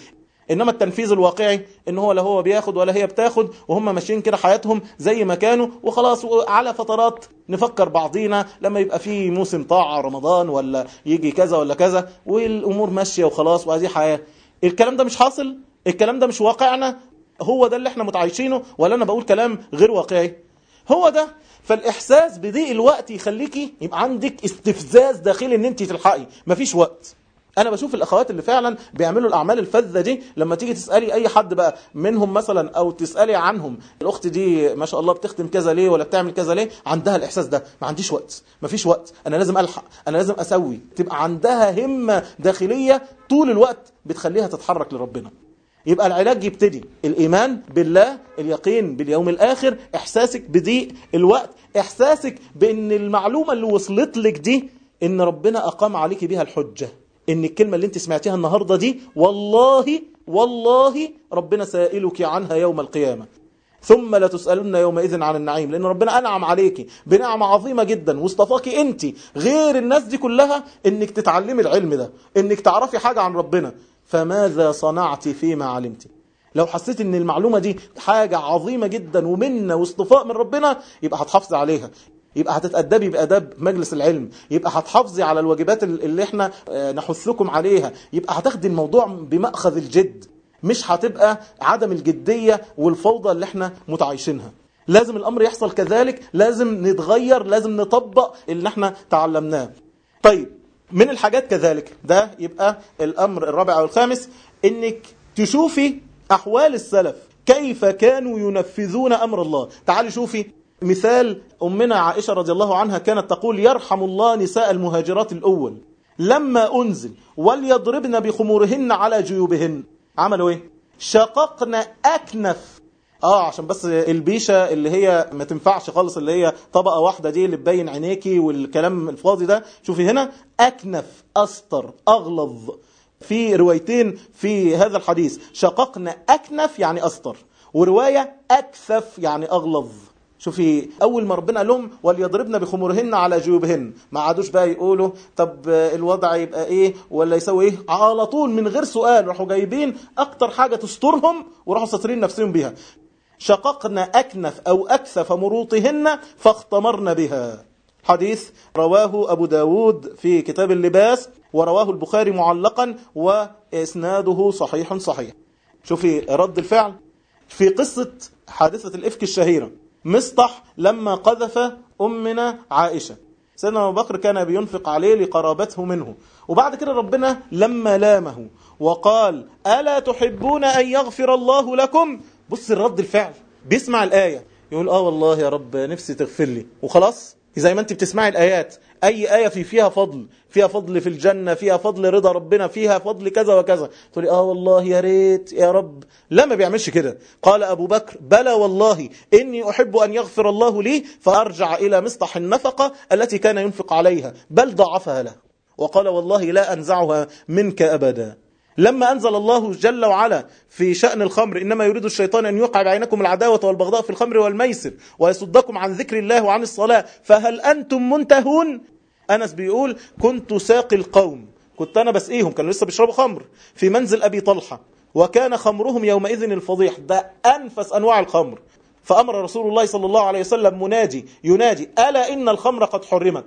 إنما التنفيذ الواقعي إن هو لا هو بياخد ولا هي بتاخد وهم ماشيين كده حياتهم زي ما كانوا وخلاص على فترات نفكر بعضينا لما يبقى في موسم طاعة رمضان ولا يجي كذا ولا كذا والأمور ماشية وخلاص وهذه حياة. الكلام ده مش حاصل الكلام ده مش واقعنا هو ده اللي إحنا متعايشينه ولا أنا بقول كلام غير واقعي. هو ده. فالإحساس بضيق الوقت يخليكي يبقى عندك استفزاز داخلي إن انت تلحقي. مفيش وقت. أنا بشوف الأخوات اللي فعلا بيعملوا الأعمال الفذة دي لما تيجي تسألي أي حد بقى منهم مثلا أو تسألي عنهم الأخت دي ما شاء الله بتختم كذا ليه ولا بتعمل كذا ليه عندها الإحساس ده ما عنديش وقت ما فيش وقت أنا لازم ألحق أنا لازم أسوي. تبقى عندها همة داخلية طول الوقت بتخليها تتحرك لربنا. يبقى العلاج يبتدي. الإيمان بالله اليقين باليوم الآخر إحساسك بضيق الوقت إحساسك بأن المعلومة اللي وصلت لك دي إن ربنا أقام عليك بها الحجة. إن الكلمة اللي أنت سمعتيها النهاردة دي والله والله ربنا سائلك عنها يوم القيامة. ثم لا تسألن يومئذ عن النعيم لأن ربنا أنعم عليك بنعمة عظيمة جدا واصطفاكي أنت غير الناس دي كلها أنك تتعلمي العلم ده أنك تعرفي حاجة عن ربنا. فماذا صنعت فيما علمت؟ لو حسيت إن المعلومة دي حاجة عظيمة جدا ومنة واصطفاء من ربنا يبقى هتحافظ عليها. يبقى هتتأدبي بأداب مجلس العلم. يبقى هتحافظي على الواجبات اللي إحنا نحثكم عليها. يبقى هتاخدي الموضوع بمأخذ الجد مش هتبقى عدم الجدية والفوضى اللي إحنا متعايشينها. لازم الأمر يحصل كذلك لازم نتغير لازم نطبق اللي إحنا تعلمناه. طيب من الحاجات كذلك ده يبقى الأمر الرابع أو الخامس إنك تشوفي أحوال السلف كيف كانوا ينفذون أمر الله. تعالي شوفي مثال أمنا عائشة رضي الله عنها كانت تقول يرحم الله نساء المهاجرات الأول لما أنزل وليضربن بخمورهن على جيوبهن. عملوا إيه؟ شققن أكنف. آه عشان بس البيشة اللي هي ما تنفعش خالص اللي هي طبقة واحدة دي اللي تبين عينيكي والكلام الفاضي ده. شوفي هنا أكنف أستر أغلظ. في روايتين في هذا الحديث شققن أكنف يعني أستر ورواية أكثف يعني أغلظ. شوفي أول ما ربنا لهم وليضربن بخمورهن على جيوبهن. ما عادوش بقى يقولوا طب الوضع يبقى إيه؟ ولا يسوي إيه؟ على طول من غير سؤال. راحوا جايبين أكتر حاجة تسترهم وراحوا ساترين نفسهم بيها. شققن أكنف أو أكثف مروطهن فاختمرن بها. حديث رواه أبو داود في كتاب اللباس ورواه البخاري معلقا وإسناده صحيح صحيح. شوفي رد الفعل في قصة حادثة الإفك الشهيرة. مصطح لما قذف أمنا عائشة. سيدنا أبو بكر كان بينفق عليه لقرابته منه. وبعد كده ربنا لما لامه وقال ألا تحبون أن يغفر الله لكم؟ بص الرد الفعل بيسمع الآية. يقول آه والله يا رب نفسي تغفر لي. وخلاص. زي ما انت بتسمعي الآيات. أي آية في فيها فضل. فيها فضل في الجنة فيها فضل رضا ربنا فيها فضل كذا وكذا. تقولي آه والله يا ريت يا رب. لا ما بيعملش كده. قال أبو بكر بلى والله إني أحب أن يغفر الله لي فأرجع إلى مصطح النفقة التي كان ينفق عليها بل ضعفها له. وقال والله لا أنزعها منك أبدا. لما أنزل الله جل وعلا في شأن الخمر إنما يريد الشيطان أن يوقع بعينكم العداوة والبغضاء في الخمر والميسر ويصدكم عن ذكر الله وعن الصلاة. فهل أنتم منتهون؟ أنس بيقول كنت ساقي القوم. كنت أنا بسقيهم كانوا لسه بيشربوا خمر. في منزل أبي طلحة وكان خمرهم يومئذ الفضيح. ده أنفس أنواع الخمر. فأمر رسول الله صلى الله عليه وسلم منادي ينادي ألا إن الخمر قد حرمت؟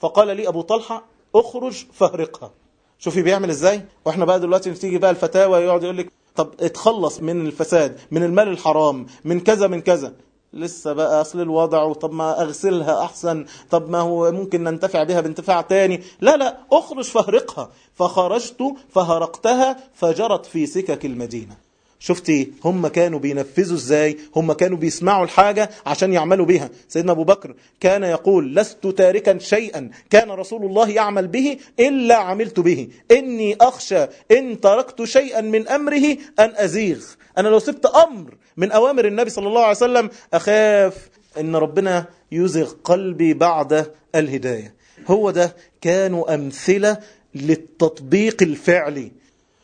فقال لي أبو طلحة اخرج فهرقها شوفي بيعمل إزاي؟ وإحنا بقى دلوقتي تيجي بقى الفتاوى يقعد يقول لك طب اتخلص من الفساد من المال الحرام من كذا من كذا. لسه بقى أصل الوضع طب ما أغسلها أحسن طب ما هو ممكن ننتفع بها بانتفاع تاني. لا لا أخرج فهرقها فخرجت فهرقتها فجرت في سكك المدينة. شفتي هم كانوا بينفذوا إزاي؟ هم كانوا بيسمعوا الحاجة عشان يعملوا بها سيدنا أبو بكر كان يقول لست تاركا شيئا كان رسول الله يعمل به إلا عملت به. إني أخشى إن تركت شيئا من أمره أن أزيغ. أنا لو سبت أمر من أوامر النبي صلى الله عليه وسلم أخاف إن ربنا يزغ قلبي بعد الهداية. هو ده كانوا أمثلة للتطبيق الفعلي.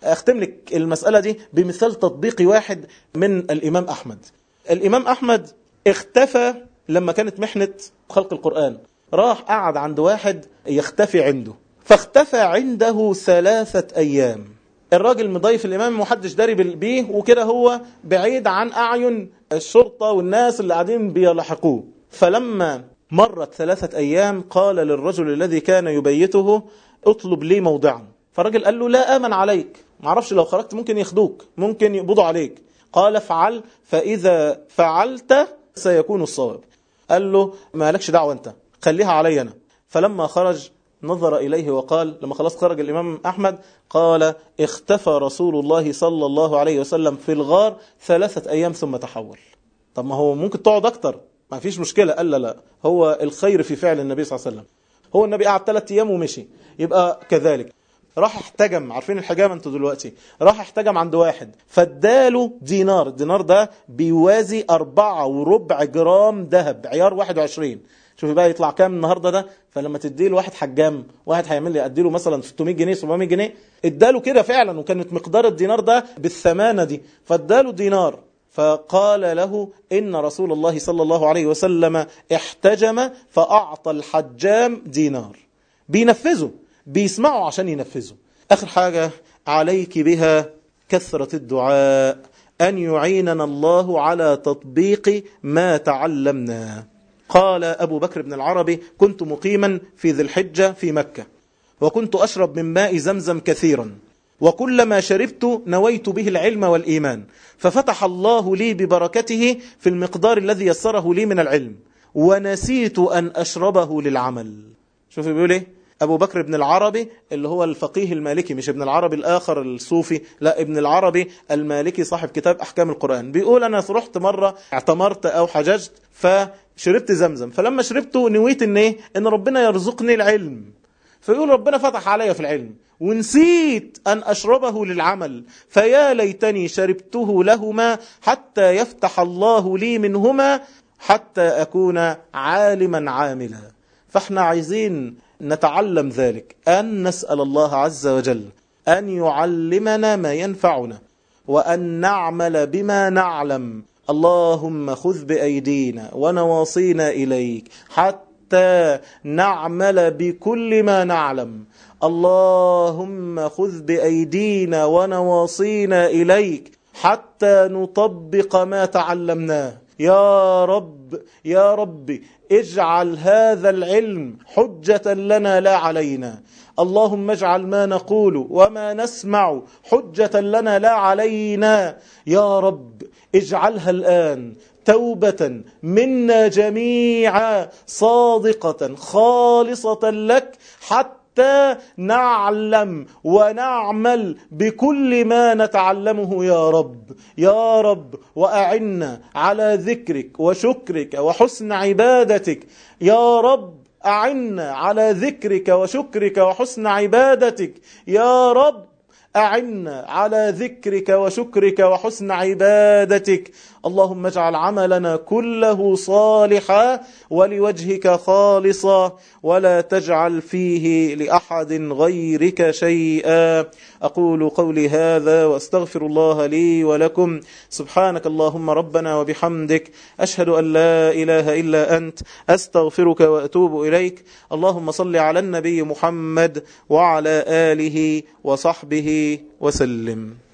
أختم لك المسألة دي بمثال تطبيقي واحد من الإمام أحمد. الإمام أحمد اختفى لما كانت محنة خلق القرآن. راح قعد عند واحد يختفي عنده. فاختفى عنده ثلاثة أيام. الراجل مضيف الإمام محدش داري بيه وكده هو بعيد عن أعين الشرطة والناس اللي قاعدين بيلحقوه فلما مرت ثلاثة أيام قال للرجل الذي كان يبيته اطلب لي موضعا فالراجل قال له لا آمن عليك. معرفش لو خرجت ممكن ياخدوك ممكن يقبضوا عليك. قال افعل فإذا فعلت سيكون الصواب. قال له ما لكش دعوة أنت خليها علي أنا. فلما خرج نظر إليه وقال لما خلاص خرج الإمام أحمد قال اختفى رسول الله صلى الله عليه وسلم في الغار ثلاثة أيام ثم تحول. طب ما هو ممكن تقعد أكتر. ما فيش مشكلة. قال لا لا. هو الخير في فعل النبي صلى الله عليه وسلم. هو النبي قعد ثلاثة أيام ومشي. يبقى كذلك. راح احتجم عارفين الحجامة أنتوا دلوقتي؟ راح احتجم عند واحد فاداله دينار. الدينار ده بيوازي أربعة وربع جرام ذهب عيار 21 شوفي بقى يطلع كام النهارده ده؟ فلما تدي له واحد حجام واحد هيعمل لي ادي له مثلا 600 جنيه 700 جنيه اداله كده فعلا وكانت مقدار الدينار ده بالثمانه دي. فاداله دينار فقال له إن رسول الله صلى الله عليه وسلم احتجم فأعطى الحجام دينار. بينفذه. بيسمعوا عشان ينفذوا. آخر حاجة عليك بها كثرة الدعاء. أن يعيننا الله على تطبيق ما تعلمنا. قال أبو بكر بن العربي كنت مقيما في ذي الحجة في مكة. وكنت أشرب من ماء زمزم كثيرا. وكلما شربت نويت به العلم والإيمان. ففتح الله لي ببركته في المقدار الذي يسره لي من العلم. ونسيت أن أشربه للعمل. شوف بيقول إيه؟ أبو بكر بن العربي اللي هو الفقيه المالكي مش ابن العربي الآخر الصوفي لا ابن العربي المالكي صاحب كتاب أحكام القرآن. بيقول أنا رحت مرة اعتمرت أو حججت فشربت زمزم. فلما شربته نويت إن إيه؟ إن ربنا يرزقني العلم. فيقول ربنا فتح علي في العلم ونسيت أن أشربه للعمل. فيا ليتني شربته لهما حتى يفتح الله لي منهما حتى أكون عالما عاملا. فإحنا عايزين نتعلم ذلك. أن نسأل الله عز وجل أن يعلمنا ما ينفعنا وأن نعمل بما نعلم. اللهم خذ بأيدينا ونواصينا إليك حتى نعمل بكل ما نعلم. اللهم خذ بأيدينا ونواصينا إليك حتى نطبق ما تعلمناه. يا رب يا رب اجعل هذا العلم حجة لنا لا علينا. اللهم اجعل ما نقول وما نسمع حجة لنا لا علينا. يا رب اجعلها الآن توبة منا جميعا صادقة خالصة لك حتى حتى نعلم ونعمل بكل ما نتعلمه يا رب. يا رب وأعنا على ذكرك وشكرك وحسن عبادتك. يا رب أعنا على ذكرك وشكرك وحسن عبادتك. يا رب أعنا على ذكرك وشكرك وحسن عبادتك. اللهم اجعل عملنا كله صالحا ولوجهك خالصا ولا تجعل فيه لأحد غيرك شيئا. أقول قولي هذا وأستغفر الله لي ولكم. سبحانك اللهم ربنا وبحمدك. أشهد أن لا إله إلا أنت. أستغفرك وأتوب إليك. اللهم صل على النبي محمد وعلى آله وصحبه وسلم.